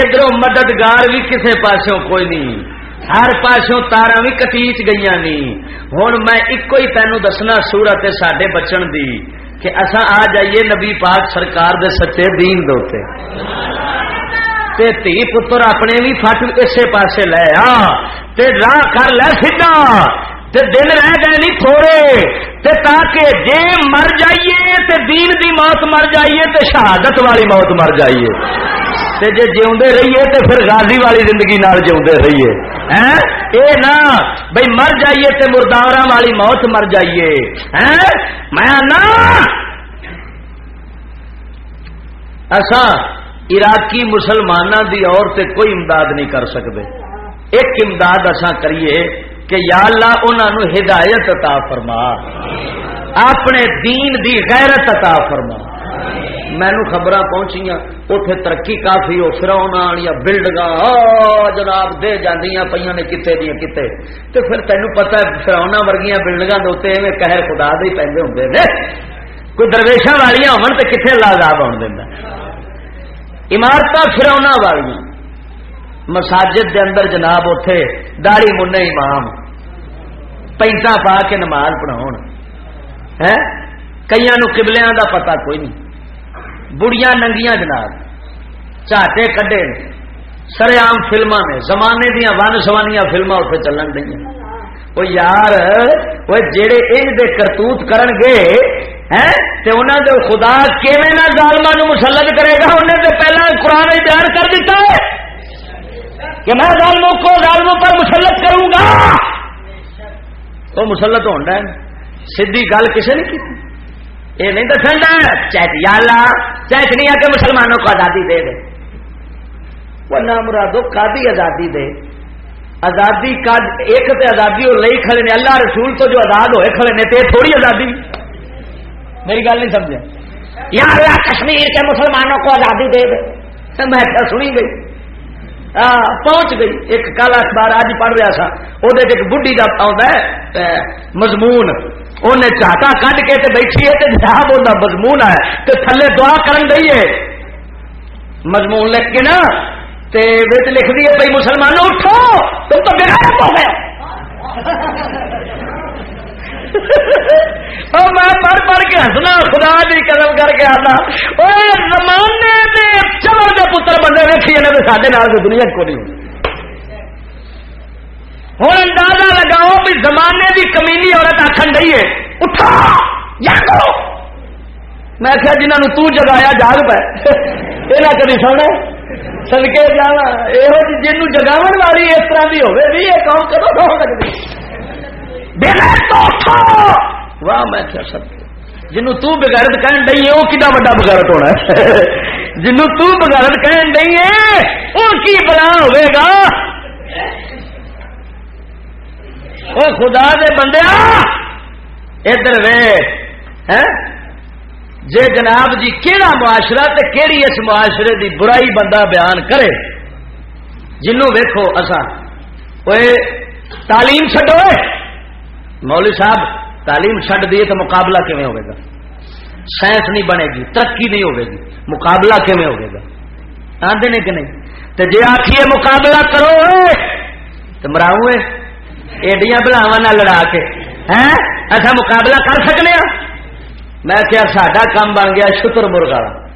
ادھر مددگار بھی کسے پاسوں کوئی نہیں۔ ہر پاسوں تارا بھی کٹیچ گئی نہیں ہوں میں ایک ہی تینوں دسنا سورت سڈے بچن دی کہ اصا آ جائیے نبی پاک سرکار دے سچے دین دوتے تے تھی پتر اپنے بھی فٹ اسے پاسے لے آ۔ تے راہ کر لے سیدھا۔ تے دن رہ گئے نہیں تھوڑے، تے تاکہ جے مر جائیے تے دین دی موت مر جائیے تے شہادت والی موت مر جائیے۔ تے جے جیوندے رہیے تے پھر غازی والی زندگی نال جیوندے رہیے۔ ہیں؟ اے نا، بھئی مر جائیے تے مرداراں والی موت مر جائیے۔ ہیں؟ میں نا ایسا عراقی مسلمانوں دی اور تے کوئی امداد نہیں کر سکتے۔ ایک امداد اصا کریے کہ یا اللہ انہوں ہدایت عطا فرما۔ اپنے دین دی غیرت عطا فرما۔ مینو خبر پہنچیاں اتے ترقی کافی ہو فراؤن یا بلڈنگ جناب، دے جانیا پہ نے کتنے دیا کتنے تو پھر تینوں پتا فراؤنا ورگیاں بلڈنگ کے قہر خدا دے پہ ہوں کوئی درویشا والیاں ہون تو کتنے لازاب آن دینا عمارت فراؤنا والیاں۔ مساجد دے اندر جناب اتے داڑی من امام پینٹا پا کے نماز پڑھاؤ ہے کئی قبلیاں دا پتا کوئی نہیں۔ بڑیاں ننگیاں جناب، چاٹے کڈے سر عام فلما نے، زمانے دیا ون سوانیاں فلما اتنے چلن دیا وہ یار وہ جڑے ان دے کرتوت کرن گے انہوں دے خدا کیویں کیون ظالما مسلط کرے گا انہیں تو پہلے قرآن بیان کر دیتا ہے کہ میں ظالموں کو ظالموں پر مسلط کروں گا۔ وہ مسلط ہونا ہے۔ سیدھی گل کسی نے کی؟ یہ نہیں دسنا چاہے یا چاہے آ کے مسلمانوں کو آزادی دے دے۔ وہ نہ مرادو کا آزادی دے۔ آزادی کا ایک تے آزادی وہ لے کھڑے نے۔ اللہ رسول تو جو آزاد ہوئے کھڑے نے تے تھوڑی آزادی۔ میری گل نہیں سمجھا یا اللہ کشمیر کے مسلمانوں کو آزادی دے دے۔ میں سنی گئی؟ پہنچ گئی۔ ایک کل اخبار اج پڑھ رہا سا۔ وہ ایک بڑھی کا آتا ہے مضمون۔ انہیں چاٹا کھ کے تے بیٹھی ہے تے جہاں بولنا مضمون ہے تے تھلے دعا کرن گئی ہے۔ مضمون لکھ کے نا، تے وچ لکھ دیے بھائی مسلمانوں اٹھو، تم تو بغیر ہو گئے۔ میں پڑھ پڑھ کے ہسنا خدا دی قدم کر کے آتا۔ آنا زمانے میں چمڑ کے پتر بندے ویکھی جانے تو سارے نال دنیا کو نہیں۔ ہوں اندازہ لگاؤ بھی زمانے کی کمیلی عورت آخر نہیں ہے اٹھا جاگو میں آخیا جنہوں تو جگایا، جاگ پہ یہ نہ کبھی سونا سدکے جانا یہ جی جن جگاو والی اس طرح کی ہوگی بھی یہ کام کدو ہو سکتی واہ، میں کیا سب جنوں تو بغیرت کہن ڈئی ہے، وہ کتا بڑا بغیرت ہونا ہے؟ جنوں تو بغیرت کہن ڈئی ہے وہ کی بلا ہوئے گا؟ وہ خدا دے بندے، ادھر وے ہیں؟ جے جناب جی کیڑا معاشرہ تے کیڑی اس معاشرے دی برائی بندہ بیان کرے؟ جنوں ویکھو اسا تعلیم چڈو مولوی صاحب، تعلیم چڈ دیے تو مقابلہ کیون ہوئے گا؟ سائنس نہیں بنے گی، ترقی نہیں ہوگی گی، مقابلہ کیون ہوگا گا؟ آدھے نے کہ نہیں؟ تو جی آخیے مقابلہ کرو تو مراؤ ایڈیاں بلاوا نہ لڑا کے ہیں اچھا مقابلہ کر سکنے ہاں؟ میں کیا ساڈا کام بن گیا شتر مرغ والا۔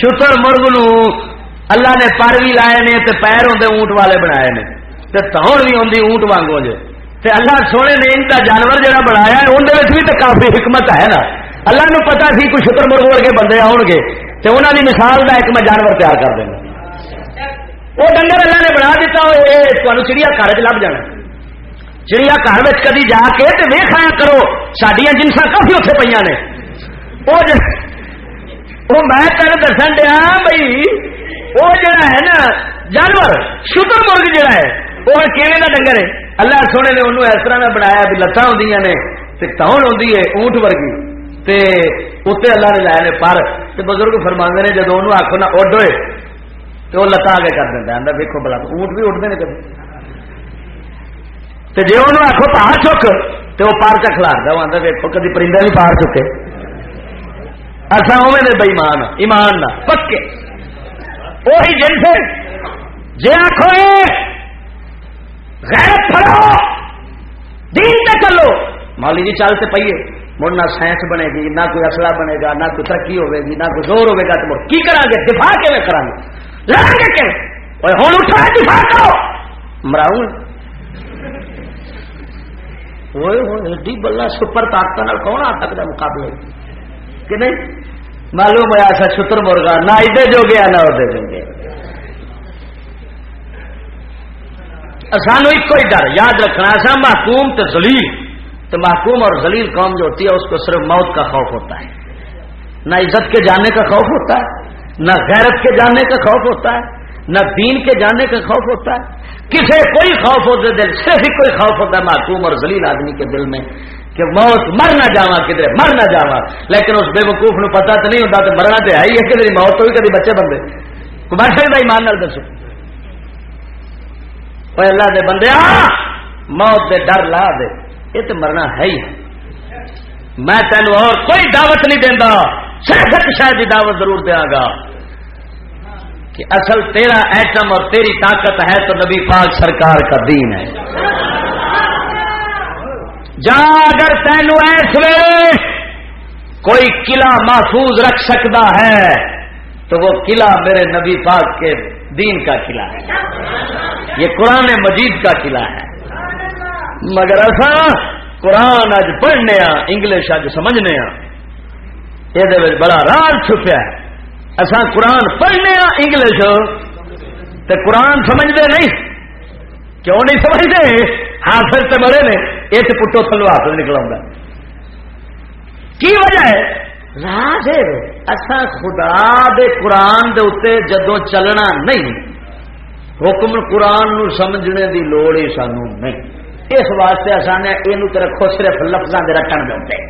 شتر مرغ نو اللہ نے پر بھی لائے نے پیر ہوں اونٹ والے بنائے نے تہن بھی آدھی اونٹ وانگو جو تے اللہ سونے نے ان کا جانور جڑا بنایا اندر بھی تو کافی حکمت ہے نا۔ اللہ نے پتا سی کوئی شکر مرغ ورگے بندے آؤ گے تو انہوں کی مثال کا ایک میں جانور تیار کر دینا وہ ڈنگر اللہ نے بنا دیتا تمہیں چڑیا گھر چ لب جانا۔ چڑیا گھر میں کدی جا کے تو ویخ آیا کرو سڈیا جنسا کافی اتنے پہ نے۔ وہ میں تین دسن دیا بھائی وہ جڑا ہے نا، جانور، شکر مرغ جڑا ہے۔ وہ کیویں کا ڈنگر ہے اللہ سونے نے انہوں اس طرح بنایا بھی لتاں ہوں نے تون ہوں اونٹ ورگی تے اتنے اللہ نے لایا نے پر تے بزرگ فرما نے جب انہوں آخو نہ اڈ ہوئے تو وہ لتا آگے کر دینا آدھا ویکو بلا اونٹ بھی اٹھتے ہیں کبھی تو جی انہوں آخو پار چک تو وہ پار چ کھلار وہ آدھا ویکو کدی پرندہ بھی پار چکے اچھا اوے دے بےمان ایمان نہ پکے وہی جن سے جی آخو غیرت پڑو دین تے چلو! مولی جی چل سے پیے مڑ نہ سائنس بنے گی، نہ کوئی اصلہ بنے گا، نہ کوئی ترقی ہوے گی، نہ کوئی زور ہوے گا، تو مڑ کی کرا گے؟ دفاع کیون کرا گے؟ لڑیں گے کہ ہوں اٹھا دفاع کرو! مراؤ ایڈی بلا سپر طاقت کون آ سکتا مقابلے؟ کہ نہیں؟ معلوم ہوا سا چھتر مرغا، نہ ادھر جو گیا نہ ادھر جو گیا سانو ایک ہی ڈر، یاد رکھنا سا محکوم تو زلیل تو محکوم اور زلیل قوم جو ہوتی ہے، اس کو صرف موت کا خوف ہوتا ہے۔ نہ عزت کے جانے کا خوف ہوتا ہے، نہ غیرت کے جانے کا خوف ہوتا ہے، نہ دین کے جانے کا خوف ہوتا ہے۔ کسی کوئی خوف ہوتے دل صرف ہی کوئی خوف ہوتا ہے، محکوم اور زلیل آدمی کے دل میں کہ موت مر نہ جاوا کدھر مر نہ جاوا لیکن اس بے وقوف نو پتا تو نہیں ہوتا تو مرنا تو ہے ہی ہے کہ موت ہوئی کدی بچے بندے۔ مر سکتا ایمان نال دسو؟ اللہ دے بندے موت دے ڈر لا دے یہ تو مرنا ہے ہی میں تینوں اور کوئی دعوت نہیں دینا صرف شاید دعوت ضرور دیا گا کہ اصل تیرا ایٹم اور تیری طاقت ہے تو نبی پاک سرکار کا دین ہے جا اگر تینو ایس کوئی قلعہ محفوظ رکھ سکتا ہے تو وہ قلعہ میرے نبی پاک کے دین کا قلعہ ہے۔ یہ قرآن مجید کا قلعہ ہے۔ مگر ایسا قرآن اج پڑھنے انگلش اج سمجھنے یہ بڑا راز چھپیا ہے۔ اصا قرآن پڑھنے انگلش۔ تو قرآن سمجھتے نہیں۔ کیوں نہیں سمجھتے حاصل تو بڑے نے یہ پٹو تھلو حاصل نکلا کی وجہ ہے؟ راج اصا خدا دے قرآن دے اتنے جدو چلنا نہیں، حکم قرآن نو سمجھنے دی لوڑ ہی سانو نہیں۔ اس واسطے آسان ہے یہ رکھو صرف لفظوں کے رکھن دے ہوتے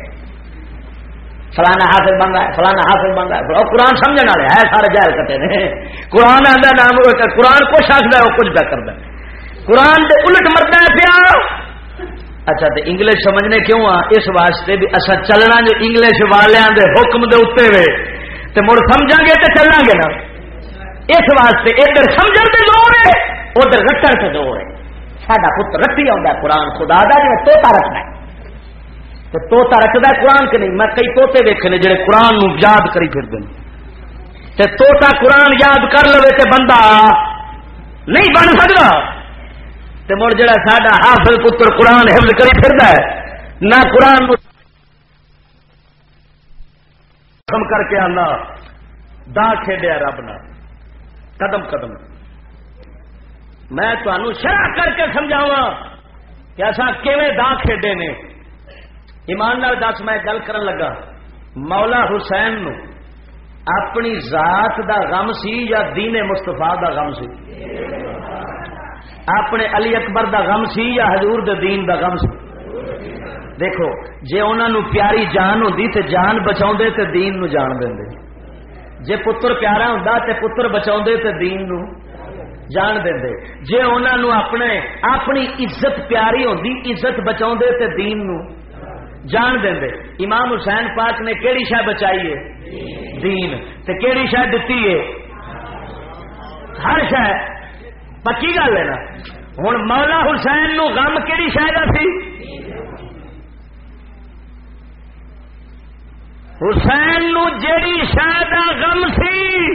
فلانا حاصل بن رہا ہے فلانا حاصل بن رہا ہے قرآن سمجھنے والے ہے سارے جہل کٹے نے۔ قرآن آدھا نام، قرآن کچھ آخر وہ کچھ پہ کرتا قرآن دے الٹ مرتا ہے پیا اچھا تو انگلش سمجھنے کیوں آ؟ اس واسطے بھی اصا چلنا جو انگلش والوں دے حکم دے اتنے وے۔ تو مڑ سمجھا گے تو چلیں گے نا۔ اس واسطے ادھر سمجھ کے دور ہے، ادھر رٹن سے دور ہے۔ ساڈا پتر رکھی آتا قرآن، خدا دا جی توتا رکھنا تو توتا رکھتا ہے قرآن کے نہیں؟ میں کئی توتے ویکے نے جڑے قرآن نو یاد کری پھر دیں تے توتا قرآن یاد کر لو تے بندہ نہیں بن سکتا تے مڑ جڑا ساڈا حافظ پتر قرآن حفظ کری پھر ہے، نہ قرآن کر کے آنا، دا کھیڈیا رب نہ، قدم قدم۔ میں تمہوں شرح کر کے سمجھاوا کہ ایسا کیویں دا کھیڈے نے۔ ایمان نال دس، میں گل کرن لگا۔ مولا حسین نو اپنی ذات دا غم سی یا دین مستفا دا غم سی؟ اپنے علی اکبر دا غم سی یا حضور دے دین دا غم سی؟ دیکھو، جے انہوں نے پیاری جان ہوں تے جان بچاؤ تے دین نو جان دیں جے پتر پیارا ہوں تے پتر بچاؤ تے دین نو جان دے دے جے انہوں اپنے، اپنی عزت پیاری ہوتی عزت بچا دین نو جان دے دے امام حسین پاک نے کہڑی شہ بچائی ہے؟ دین۔ تے کہڑی شہ دیتی ہے؟ ہر شہ پکی گل ہے نا؟ ہوں مولا حسین نو غم کہڑی شہ کا سی؟ حسین نو جیڑی شہ کا غم سی،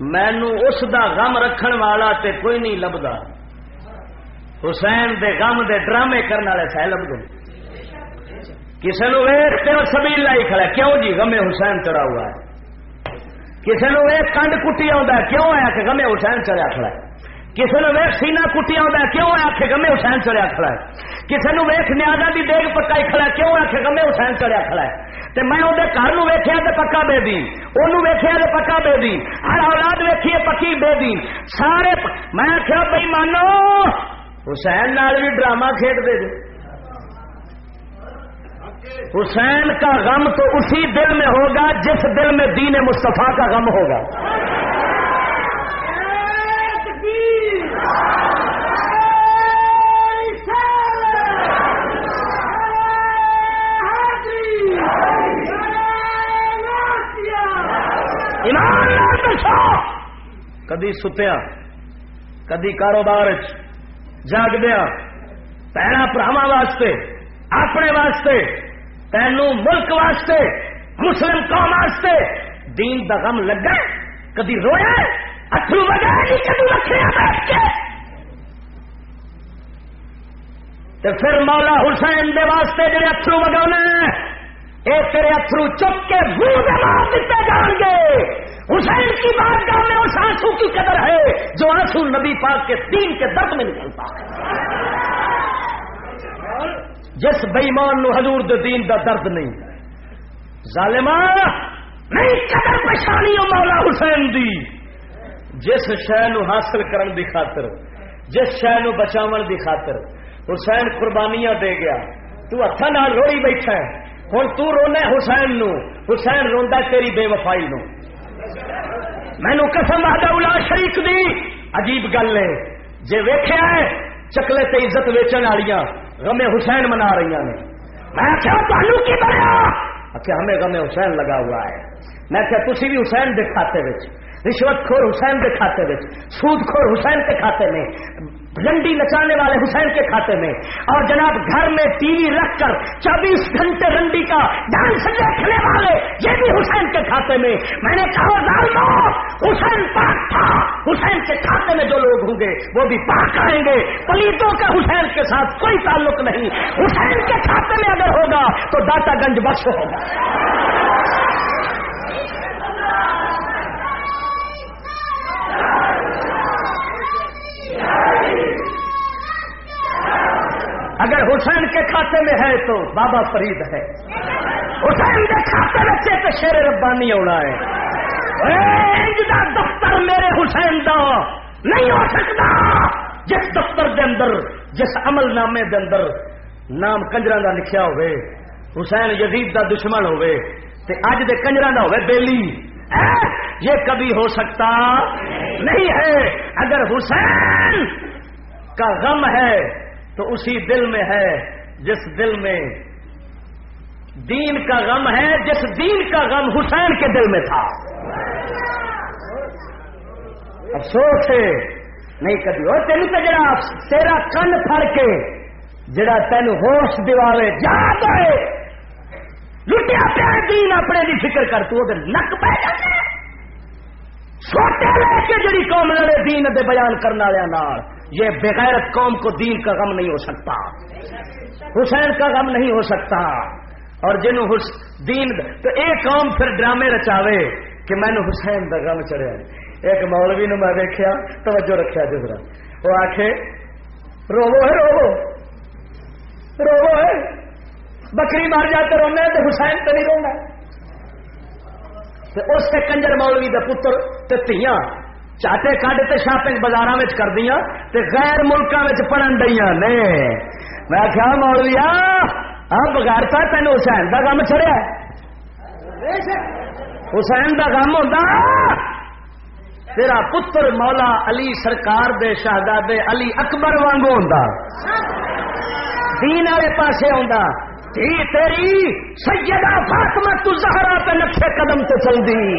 مینو اس دا غم رکھن والا تے کوئی نہیں لبدا۔ حسین دے غم دے ڈرامے کرنے والے سہ لب کسی نے ویختے سبھی لائی کھڑا کیوں جی غم حسین چڑھا ہوا ہے؟ کسی نے ویخ کنڈ کٹی آ کیوں ہے کہ گمے حسین چڑیا کھڑا ہے؟ کسی نے ویخ سینا کٹی آ کیوں ہے آخ گمے حسین چڑیا کھڑا ہے؟ کسی نے ویخ نیازا کی دیگ پکا کھڑا ہے، کیوں آخ گمے حسین چڑیا کھڑا ہے؟ تے میں وہ گھر ویخیا تو پکا بے دی وہ ویخیا تو پکا بے دی ہر اولاد ویکھیے پکی بے دی سارے میں آخیا بھائی مانو، حسین نال بھی ڈرامہ کھیڈ دے دے حسین کا غم تو اسی دل میں ہوگا جس دل میں دین مصطفیٰ کا غم ہوگا۔ کدی ستیا کدی کاروبار جاگ دیا پہنا پراوا واسطے، اپنے واسطے تینوں ملک واسطے، مسلم قوم واسطے۔ دین دا غم لگا، کدی رویا اترو بجا کدی رکھے بیٹھ کے۔ تو پھر مولا حسین دے واسطے جڑے اترو بگانے اے تیرے اترو چپ کے منہ مار دیتے جان گے۔ حسین کی بات میں اس آنسو کی قدر ہے، جو آنسو نبی پاک کے دین کے درد میں نکلتا ہے۔ جس بئیمان نو حضور دے دین دا درد نہیں۔ ظالما نہیں قدر پچھانی مولا حسین دی۔ جس شہ نو حاصل کرن دی خاطر، جس شہ نو بچاون دی خاطر، حسین قربانیاں دے گیا۔ تو ہاتھ نال روئی بیٹھا ہے۔ ہوں تو رونا حسین نو۔ حسین روندا تیری بے وفائی نو۔ مینو قسم ادا شریف دی۔ عجیب گل ہے۔ جے ویخیا ہے، چکلے تے عزت ویچن والیاں۔ غم حسین منا رہی ہیں۔ میں کیا تمہیں کی بنیا اچھا ہمیں غم حسین لگا ہوا ہے۔ میں کیا تھی بھی حسین دکھاتے رشوت خور حسین کے کھاتے میں سود خور حسین کے کھاتے میں۔ رنڈی نچانے والے حسین کے کھاتے میں اور جناب گھر میں ٹی وی رکھ کر چوبیس گھنٹے رنڈی کا ڈانس دیکھنے والے، یہ بھی حسین کے کھاتے میں۔ میں نے کہا حسین پاک تھا! حسین کے کھاتے میں جو لوگ ہوں گے، وہ بھی پاک آئیں گے۔ پلیتوں کا حسین کے ساتھ کوئی تعلق نہیں۔ حسین کے کھاتے میں اگر ہوگا تو داتا گنج بخش ہوگا۔ اگر حسین کے کھاتے میں ہے تو بابا فرید ہے۔ حسین کے کھاتے میں تو شیر ربانی ہونا ہے۔ دفتر میرے حسین دا۔ نہیں ہو سکتا۔ جس دفتر دے اندر، جس عمل نامے دے اندر نام کنجر کا لکھیا ہوئے، حسین یزید دا دشمن ہوئے، تے اج دے کنجر دا ہوئے بیلی۔ یہ کبھی ہو سکتا نہیں ہے۔ اگر حسین کا غم ہے تو اسی دل میں ہے جس دل میں دین کا غم ہے، جس دین کا غم حسین کے دل میں تھا۔ افسوس ہے۔ نہیں کبھی۔ اور تین تو جڑا تیرا کن پھڑ کے، جڑا تین ہوش دیوارے یاد آئے۔ لٹیا پیا دین اپنے دی فکر کر، تو اگر نک پہ جائے چھوٹے لے کے جڑی قوم لڑے دین دے بیان کرنے والے یہ بغیرت قوم کو دین کا غم نہیں ہو سکتا۔ حسین کا غم نہیں ہو سکتا۔ اور جنہوں دین تو ایک قوم پھر ڈرامے رچاوے کہ میں نے حسین کا غم چڑھیا۔ ایک مولوی نو میں دیکھا توجہ رکھا دوسرا جی وہ آخ روو ہے روو روو ہے۔ بکری مار جاتے رونا تو حسین تو نہیں رونا۔ اس سے کنجر مولوی کا پتر تیاں۔ چاٹے کڈ تے شاپنگ بازار کر دیا تے غیر ملکوں پڑھن دیا نے۔ میں کیا مولویا ہاں بغیرتا تین حسین کا کام چڑیا حسین کا کام ہوتا تیرا پتر مولا علی سرکار دے شہزادے علی اکبر وانگو ہوں دین والے پاسے آ تیری؟ سیدہ فاطمہ تو زہرا پہ نقشے قدم تو چل دی۔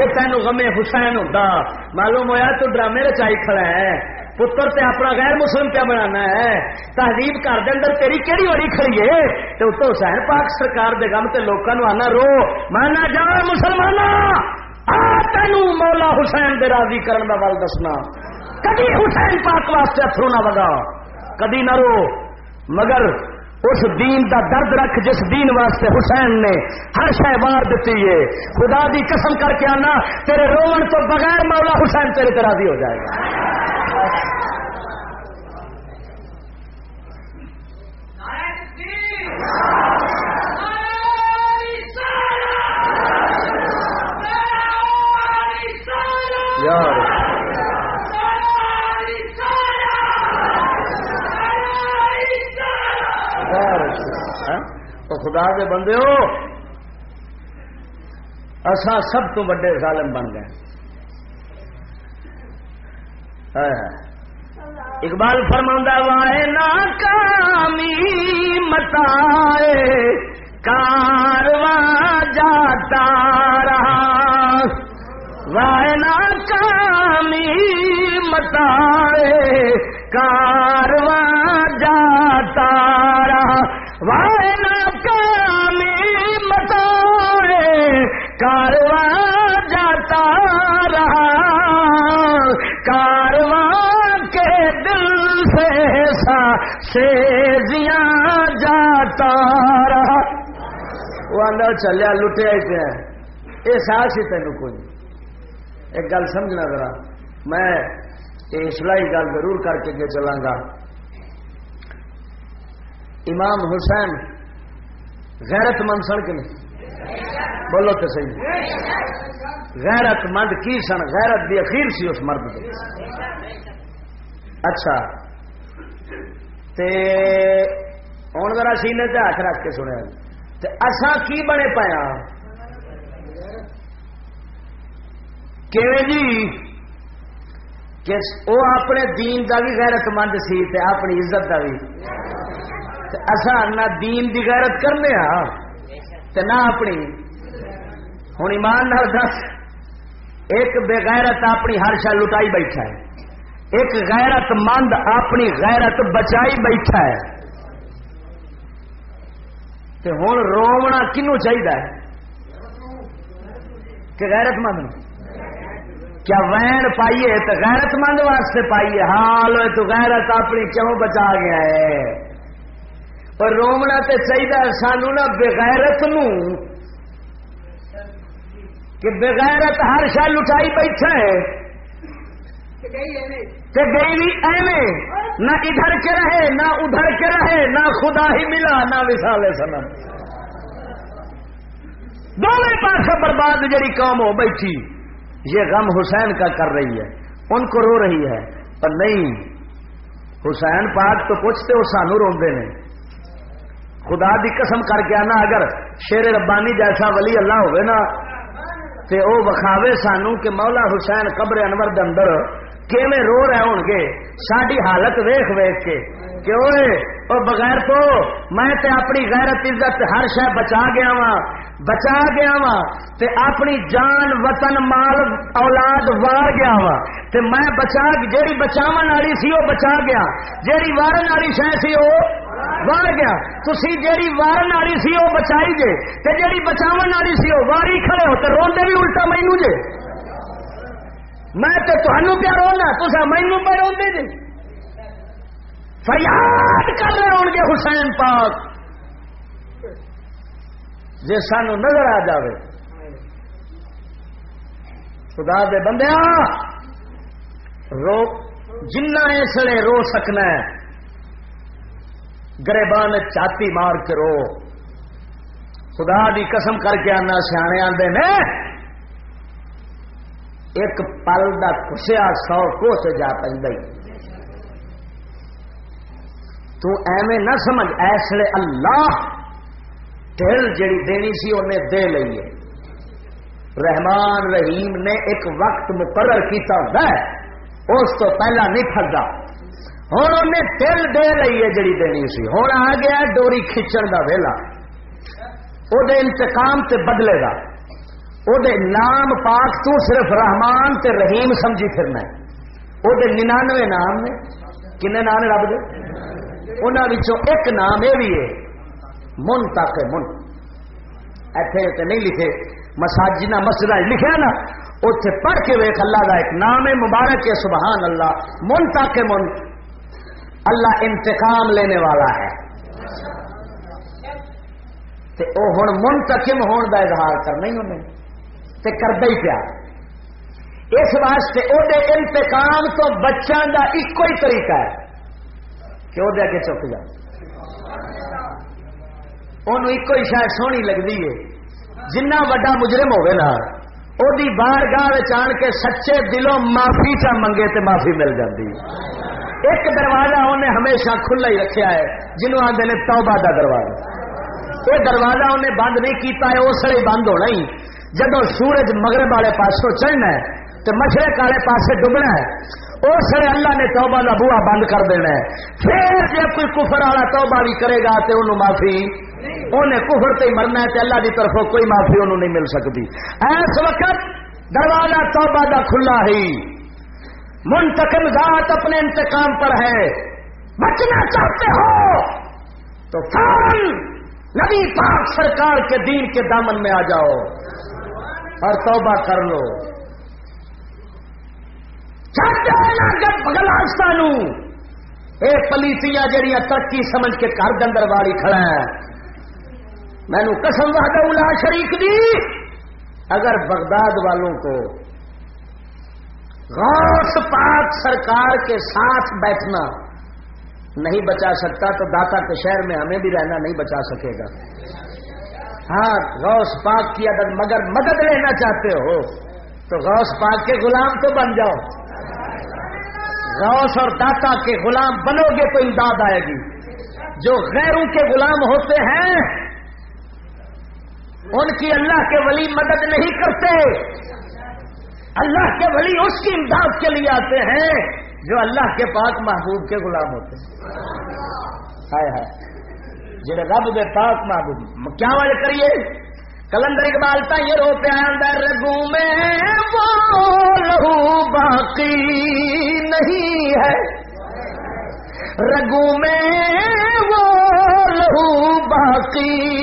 یہ تینوں غمے حسین ہوتا۔ معلوم ہوا تو ڈرامے رچائی کھڑا ہے۔ پتر تے اپنا غیر مسلم کیا بنانا ہے۔ تہذیب گھر دے اندر تیری کیڑی وڑی کھڑی ہے؟ تو اتو حسین پاک سرکار دے غم تے لوکاں نو آنا رو۔ مانا جا مسلمان آ تینو مولا حسین دے راضی کرن دا ول دسنا۔ کدی حسین پاک واسطے اترو نہ وگا کدی نہ رو۔ مگر اس دین دا درد رکھ جس دین واسطے حسین نے ہر شہ مار دیتی ہے۔ خدا دی قسم کر کے آنا، تیرے رومن تو بغیر مولا حسین تیرے طرح راضی ہو جائے گا۔ خدا کے بندے ہو۔ اصا سب تو بڑے ظالم بن گئے۔ اقبال فرما وائے ناکامی متا کارواں جاتا رہا۔ وائے ناکامی متا کارواں جاتا کارواں جاتا رہا۔ کارواں کے دل سے سا سیزیاں جاتا رہا۔ وہ اندر چلیا، لٹیا ہی یہ ساس ہی تین کوئی۔ ایک گل سمجھنا ذرا۔ میں یہ سلائی گل ضرور کر کے چلاں گا۔ امام حسین غیرت مند سن کے نہیں؟ بولو تو صحیح۔ غیرت مند کی سن؟ غیرت دی اخیر سی اس مرد دی۔ اچھا۔ تے ہوں ذرا سینے تے ہاتھ رکھ کے سنیا۔ تے کی بنے پایا؟ کہ جی؟ کہ وہ اپنے دین دا بھی غیرت مند سی تے اپنی عزت دا بھی۔ اصا نہ دین دی غیرت کرنے ہاں۔ تے نہ اپنی ہوں ایمان نال دس، ایک بےغیرت اپنی ہر شا لٹائی بیٹھا ہے۔ ایک غیرت مند اپنی غیرت بچائی بیٹھا ہے۔ تو ہوں رونا کنو چاہیے کہ غیرت مند کیا وین پائیے تو غیرت مند واسطے پائیے؟ حال تو غیرت اپنی کیوں بچا گیا ہے؟ پر رومنا تو چاہیے سانو نا بغیرت نو کہ بغیرت ہر شا لٹائی بیٹھا ہے کہ گئی بھی ایویں نہ ادھر کے رہے نہ ادھر کے رہے نہ خدا ہی ملا نہ وسال سنم۔ دونوں پاس برباد جڑی قوم ہو بیٹھی۔ یہ غم حسین کا کر رہی ہے۔ ان کو رو رہی ہے۔ پر نہیں حسین پاک تو پوچھتے وہ سانو روندے نے۔ خدا دی قسم کر کے آنا اگر شیر ربانی جیسا ولی اللہ ہوئے نا تے او وکھاوے سانو کہ مولا حسین قبر انور دے اندر کیویں رو رہے ہون گے؟ ساری حالت ویخ ویخ کے۔ کہ اوے او بغیر تو میں تے اپنی غیرت عزت ہر شے بچا گیا وا بچا گیا وا تے اپنی جان، وطن، مال، اولاد وار گیا وا تے میں بچا، جیڑی بچاون والی سی او بچا گیا۔ جیڑی وارن والی شے سی او وار گیا تھی جیڑی وارن والی سی وہ بچائی جے تے جیڑی بچاو والی سی وہ واری کھڑے ہو تو روندے بھی الٹا مینو جے میں تو تمہوں پیا رونا تو مینو پہ روندے جے فریاد کر رہے ہو گے حسین پاک جی سانو نظر آ جائے خدا دے بندے رو جنہ اس لیے رو سکنا ہے گریبان چاتی مار کے رو خدا دی قسم کر کے آنا سیانے آدھے نے۔ ایک پل کا کسیا سو کو سے جا پی تو ایویں نہ سمجھ ایسے اللہ دل جڑی دینی سی انہیں دے لئیے رحمان رحیم نے ایک وقت مقرر کیتا ہے، اس تو پہلا نہیں تھردا ہوں انہیں دل دے رہی ہے جڑی دینی سی۔ ہوں آ گیا ڈوری کھچن کا ویلا۔ وہ انتقام تے بدلے گا وہ نام پاک تو صرف رحمان تے رحیم سمجھی پھرنا وہ ننانوے نام نے۔ کن نام رب دے؟ انہوں ایک نام یہ بھی ہے۔ من تک من ایتھے تے نہیں لکھے۔ مساجنا مسجد لکھا نا۔ اتنے پڑھ کے ویخ اللہ کا ایک نام ہے مبارک ہے، سبحان اللہ۔ من تک من اللہ انتقام لینے والا ہے۔ تے او ہوں منتقم ہون دا اظہار کرنا ہی انہیں تے کردا ہی پیا اس واسطے وہ انتقام تو بچان دا ایک ہی طریقہ ہے۔ کہ وہ اگے چک جا۔ انہوں ہی شاید سونی لگتی ہے۔ جنہ وڈا مجرم ہوگا نا وہ بار گاہ آن کے سچے دلوں معافی چا منگے تے معافی مل جاتی ایک دروازہ انہیں ہمیشہ کھلا ہی رکھا ہے، جنہوں آتے ہیں توبہ دا دروازہ۔ یہ دروازہ انہیں بند نہیں کیتا ہے، اس لیے بند ہونا ہی۔ جب سورج مغرب والے پاسوں چڑھنا ہے، تو مشرق والے پاسے ڈبنا ہے۔ اس لیے اللہ نے توبہ کا بوا بند کر دینا ہے۔ پھر جب کوئی کفر والا توبہ بھی کرے گا تو انہوں معافی انہیں کفر سے مرنا ہے تو اللہ کی طرف کوئی معافی انہوں نہیں مل سکتی۔ اس وقت دروازہ توبہ کا کھلا ہی۔ منتقم ذات اپنے انتقام پر ہے۔ بچنا چاہتے ہو۔ تو فوراً نبی پاک سرکار کے دین کے دامن میں آ جاؤ اور توبہ کر لو۔ گلاسان یہ پلیسیا جہیا ترقی سمجھ کے گھر اندر والی کھڑا ہے مینو قسم وحدہ الا شریف دی۔ اگر بغداد والوں کو غوث پاک سرکار کے ساتھ بیٹھنا نہیں بچا سکتا تو داتا کے شہر میں ہمیں بھی رہنا نہیں بچا سکے گا۔ ہاں غوث پاک کی اگر مگر مدد لینا چاہتے ہو تو غوث پاک کے غلام تو بن جاؤ۔ غوث اور داتا کے غلام بنو گے تو امداد آئے گی۔ جو غیروں کے غلام ہوتے ہیں، ان کی اللہ کے ولی مدد نہیں کرتے۔ اللہ کے ولی اس کی امداد کے لیے آتے ہیں جو اللہ کے پاک محبوب کے غلام ہوتے ہیں۔ جنہیں رب دے پاک محبوب۔ کیا وجہ کریے؟ کلندر اقبال تا یہ روتے اندر رگو میں وہ لہو باقی نہیں ہے۔ رگو میں وہ لہو باقی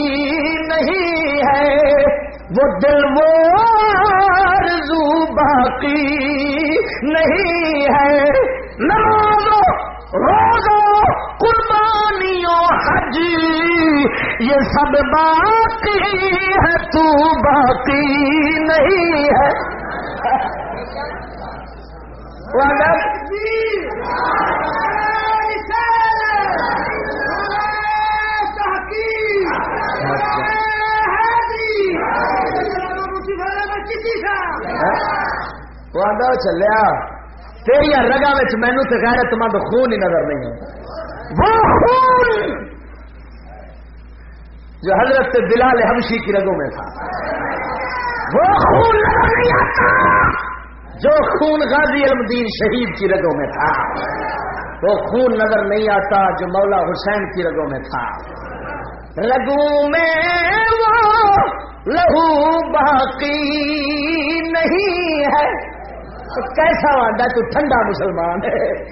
نہیں ہے۔ وہ دل وہ رضو باقی نہیں ہے۔ نمازو روزو قربانیوں، حج، یہ سب باقی ہے، تو باقی نہیں ہے۔ چلیا۔ تیریا رگا مینو تو غیرت مند خون ہی نظر نہیں ہے وہ خون جو حضرت بلال حبشی کی رگوں میں تھا۔ وہ خون نظر نہیں آتا۔ جو خون غازی المدین شہید کی رگوں میں تھا۔ وہ خون نظر نہیں آتا جو مولا حسین کی رگوں میں تھا۔ رگوں میں وہ لہو باقی نہیں ہے۔ تو کیسا وانڈا تو ٹھنڈا مسلمان ہے۔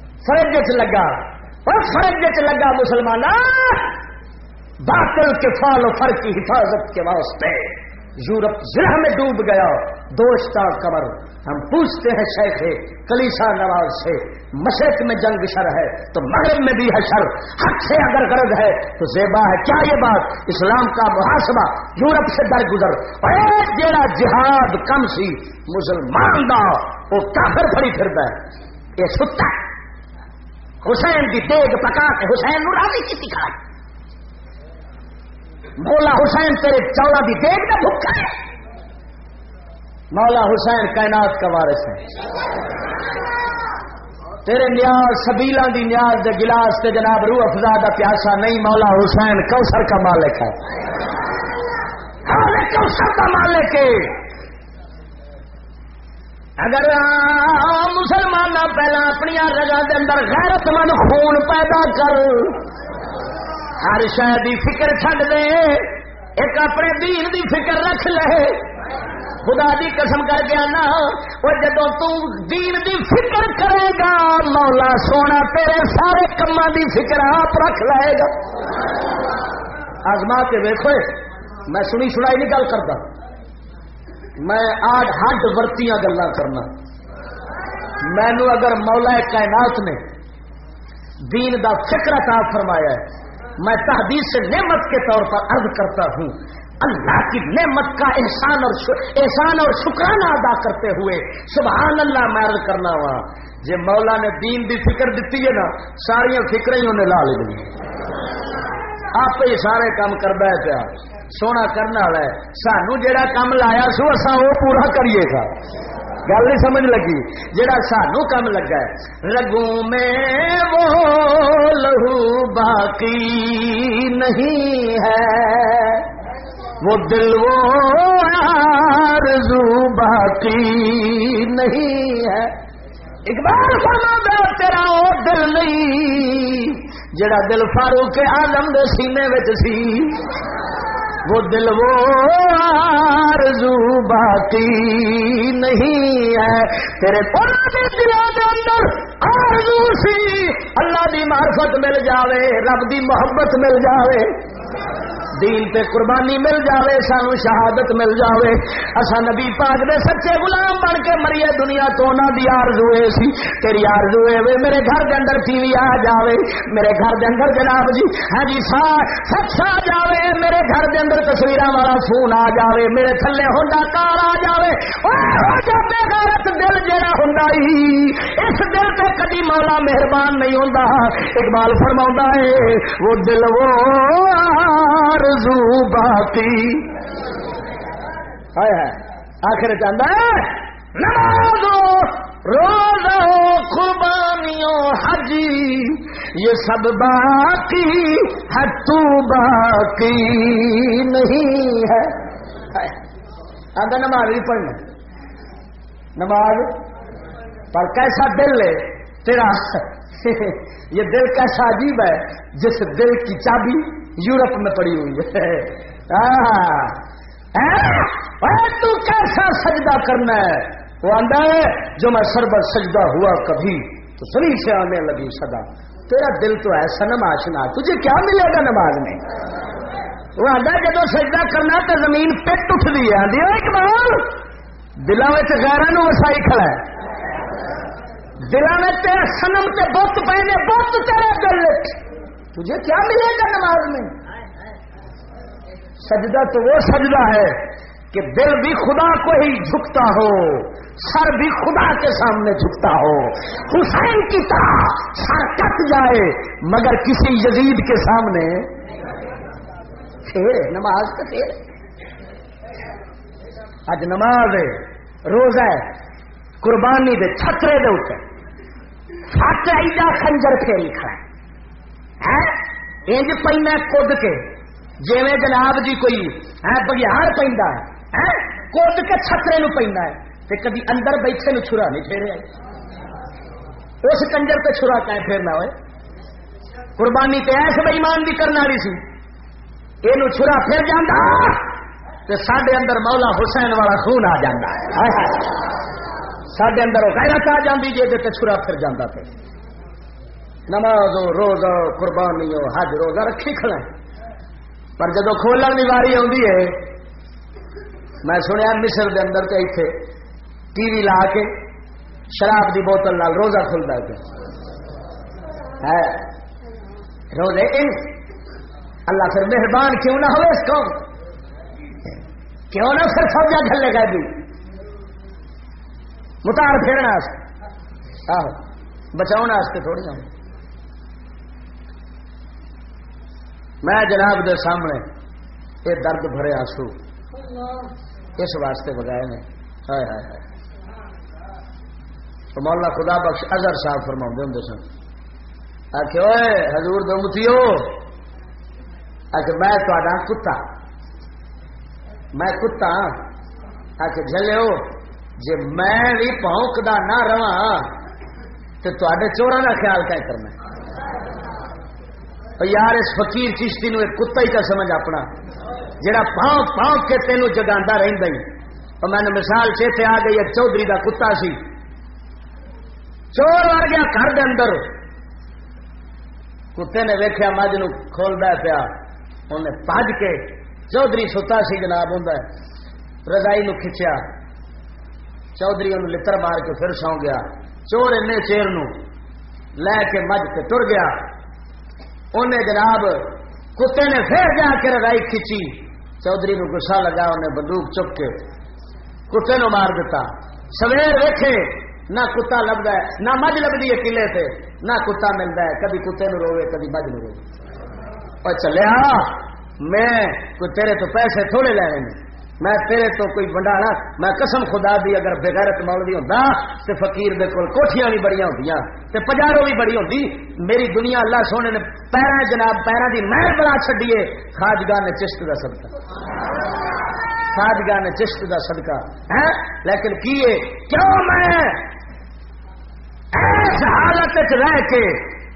فرج لگا۔ اور فرج لگا مسلمان باطل کے فال و فر کی حفاظت کے واسطے۔ یورپ ضلع میں ڈوب گیا۔ دوستا کمر ہم پوچھتے ہیں شیخ کلیسا نواز سے مشرق میں جنگ شر ہے، تو مغرب میں بھی ہے شر۔ حق سے اگر غرض ہے، تو زیبا ہے۔ کیا یہ بات؟ اسلام کا محاسبہ یورپ سے در گزر اور جیڑا جہاد کم سی مسلمان دا، وہ کافر پڑی پھرتا ہے۔ یہ ستا حسین کی دیگ پکا کے حسین راضی کی کھڑا مولا حسین تیرے چوڑا بھی دیکھ نہ بھوکا ہے۔ مولا حسین کائنات کا وارث ہے۔ تیرے نیاز سبیلا دی نیاز دے گلاس تے جناب روح افزا دا پیاسا نہیں، مولا حسین کوسر کا مالک ہے۔ کوسر کا مالک ہے۔ اگر مسلمان پہلا اپنی رگا دے اندر غیرت مند خون پیدا کر، ہر شاید فکر چڈ دے، ایک اپنے دین دی فکر رکھ لے۔ خدا دی قسم کر کے آنا، وہ جدو دین دی فکر کرے گا، مولا سونا تیرے سارے کما دی فکر آپ رکھ لے گا۔ آزما کے ویخو میں سنی سنائی نہیں گل کرتا۔ میں آج ہڈ ورتیاں گلا کرنا۔ مینو اگر مولا کائنات نے دین دا فکر عطا فرمایا ہے، میں تحدیث سے نعمت کے طور پر عرض کرتا ہوں۔ اللہ کی نعمت کا احسان اور احسان اور شکرانہ ادا کرتے ہوئے سبحان اللہ میں کرنا ہوا جی مولا نے دین دی فکر دیتی ہے نا ساری فکر ہی انہیں لا لی آپ ہی سارے کام کرتا ہے پیا سونا کرنا والا ہے۔ سانو جہاں کام لایا سو اصا وہ پورا کریے گا۔ گل نہیں سمجھ لگی؟ جہاں سانو کم لگا ہے۔ رگوں میں وہ لہو باقی نہیں ہے۔ وہ دل وہ آرزو باقی نہیں ہے۔ اقبال فرما تیرا وہ دل نہیں، جڑا دل فاروق آلم دے سینے وچ سی۔ وہ دل وہ آرزو باقی نہیں ہے۔ تیرے دلوں کے اندر آرزو سی۔ اللہ دی معرفت مل جاوے، رب دی محبت مل جاوے۔ دین تے قربانی مل جاوے، سانو شہادت مل جاوے۔ اسا نبی پاک دے سچے غلام بن کے مریے دنیا تو نہ دی آرزو سی۔ تیری آرزو وے میرے گھر دے اندر ٹی وی آ جاوے۔ میرے گھر دے اندر جناب جی ہاں جی سا، سچ آ جاوے۔ میرے گھر دے اندر تصویراں والا فون آ جاوے۔ میرے تھلے ہوندا کار آ جاوے۔ او جاتے غیرت دل جڑا ہوندا اس دل تے کدی مولا مہربان نہیں ہوندا۔ اقبال فرماوندا ہے وہ دل وہ آرزو باقی. آخر چاہتا ہے۔ نمازو روزو قربانیوں حجی یہ سب باقی ہے تو باقی نہیں ہے۔ آگا نماز بھی پڑھنا نماز؟ پر کیسا دل ہے تیرا؟ یہ دل کیسا عجیب ہے جس دل کی چابی یورپ میں پڑی ہوئی ہے۔ تو کیسا سجدہ کرنا ہے؟ وہ آدھا ہے، جو میں سربت سجدہ ہوا کبھی، تو سنی سے آنے لگی سدا تیرا دل تو ہے سنم آشنا تجھے کیا ملے گا نماز میں؟ وہ آدھا جب سجدہ کرنا تو زمین پٹ اٹھتی ہے۔ آدھی اقبال، دلوں میں غیران وسائی کھڑا ہے۔ دلوں میں تیرا سنم تے بت پہ بت تیرا دل تجھے کیا ملے گا نماز میں؟ سجدہ تو وہ سجدہ ہے کہ دل بھی خدا کو ہی جھکتا ہو، سر بھی خدا کے سامنے جھکتا ہو۔ حسین کی طرح سر کٹ جائے، مگر کسی یزید کے سامنے پھر نماز کا پھر اج نماز ہے روز ہے، قربانی دے، چھترے دے اتنے سچ ایجا خنجر پھیری کھڑا ہے۔ انج پہ کد کے۔ جی جناب جی کوئی بگیار پہ کد کے چھترے نو پہ کدی اندر بیٹھے نو چھرا نہیں پھیرے اس کنجر پہ چھرا کہ پھیرنا ہوئے۔ قربانی تے ایس بےمان بھی کرنا رہی سی۔ یہ چھرا پھر جانا تو سڈے اندر مولا حسین والا خون آ جاتا ہے۔ سڈے اندر غیرت آ جاتی جی چھرا پھر جانا پھر نماز ہو روزہ قربانی ہو حج روزہ رکھی کھڑا پر جدو کھولن کی واری آتی ہے میں سنیا مصر دے اندر تو اتنے ٹی وی لا کے شراب دی بوتل نال روزہ کھلتا ہے روزے ان اللہ پھر مہربان کیوں نہ ہوئے اس کو کیوں نہ پھر فوجا گھلے گا دی متار پھیرنا بچاؤ تھوڑی ہوں میں جناب دے سامنے یہ درد بھرے آسو اس واسطے بگائے نے۔ ہائے ہائے ہائے۔ تو مولا خدا بخش اظہر صاحب فرما ہوں سن۔ آخ ہزور دو آخ میں تا کتا۔ میں کتا آخ جلو جی میں بھی پونکتا نہ رہا تو تے چوران کا خیال کیا کرنا یار، اس فقیر چشتی نو ایک کتا ہی کا سمجھ اپنا؟ جڑا پاؤں پاؤں کے تینوں جگا رہتا ہی۔ اور میں نے مثال چیتے آ گئی، ایک چودھری کا کتا سی۔ چور وڑ گیا گھر دے اندر۔ کتے نے ویخیا مجھ نو کھولتا پیا۔ انہیں پج کے چودھری ستا سی جناب ہوں رضائی نو کھچیا۔ چودھری انہوں لتر مار کے پھر سو گیا۔ چور این چیر نو لے کے مجھ کے تر گیا۔ انہیں جناب کتے نے پھر جا کے رضائی کھچی چودھری نو گسا لگا، انہیں بندوق چپ کے کتے نو مار دیتا۔ سویر ویکھے، نہ کتا لبدا ہے، نہ مجھ لبدی ہے قلعے سے نہ کتا ملتا ہے۔ کبھی کتے نو روے کبھی مجھ نو روے اور چلے میں کوئی تیرے تو پیسے تھوڑے لے رہے ہیں میں تیرے تو کوئی بنڈانا، میں قسم خدا دی اگر بغیرت مولوی ہوتا تو فقیر دے کول کوٹھیاں بھی بڑی ہوندیاں تے پجارو بھی بڑی ہوندی، میری دنیا اللہ سونے نے پیرا جناب پیرا دی مہر بنا چڈیے خاجگاہ نے چشت دا صدقہ۔ خاجگاہ نے چشت دا صدقہ۔ ہاں؟ ہے لیکن کیے کیوں میں؟ ایس حالت رہ کے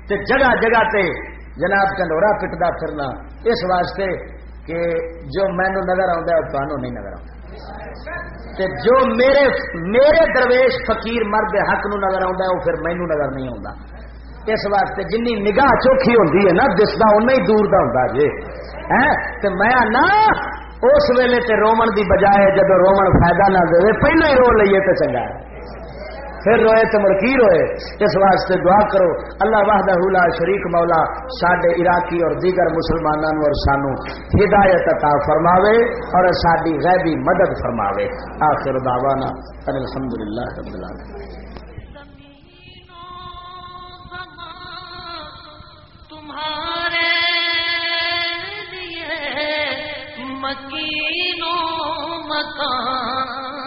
تے جگہ جگہ تے جناب کنڈورا پٹدا پھرنا، اس واسطے کہ جو مینو نظر آتا ہے تمہوں نہیں نظر آتا جو میرے میرے درویش فقیر مرد حق نو نظر آتا ہے وہ پھر مینو نظر نہیں آتا اس واسطے جن نگاہ چوکھی ہوتی ہے نا دستا اُن ہی دور کا ہوتا جی۔ میں نہ اس ویلے تے رومن دی بجائے جب رومن فائدہ نہ دے، پہلے ہی رو لیے تو چنگا ہے۔ پھر روئے تو مڑکی روئے؟ اس واسطے دعا کرو، اللہ واہدہ لا شریک مولا سڈے عراقی اور دیگر مسلمانوں اور سانو ہدایت عطا فرماوے اور ساری غیبی مدد فرماوے۔ آخر دعوانا الحمد للہ رب العالمین۔ تمہارے مکینوں مکان۔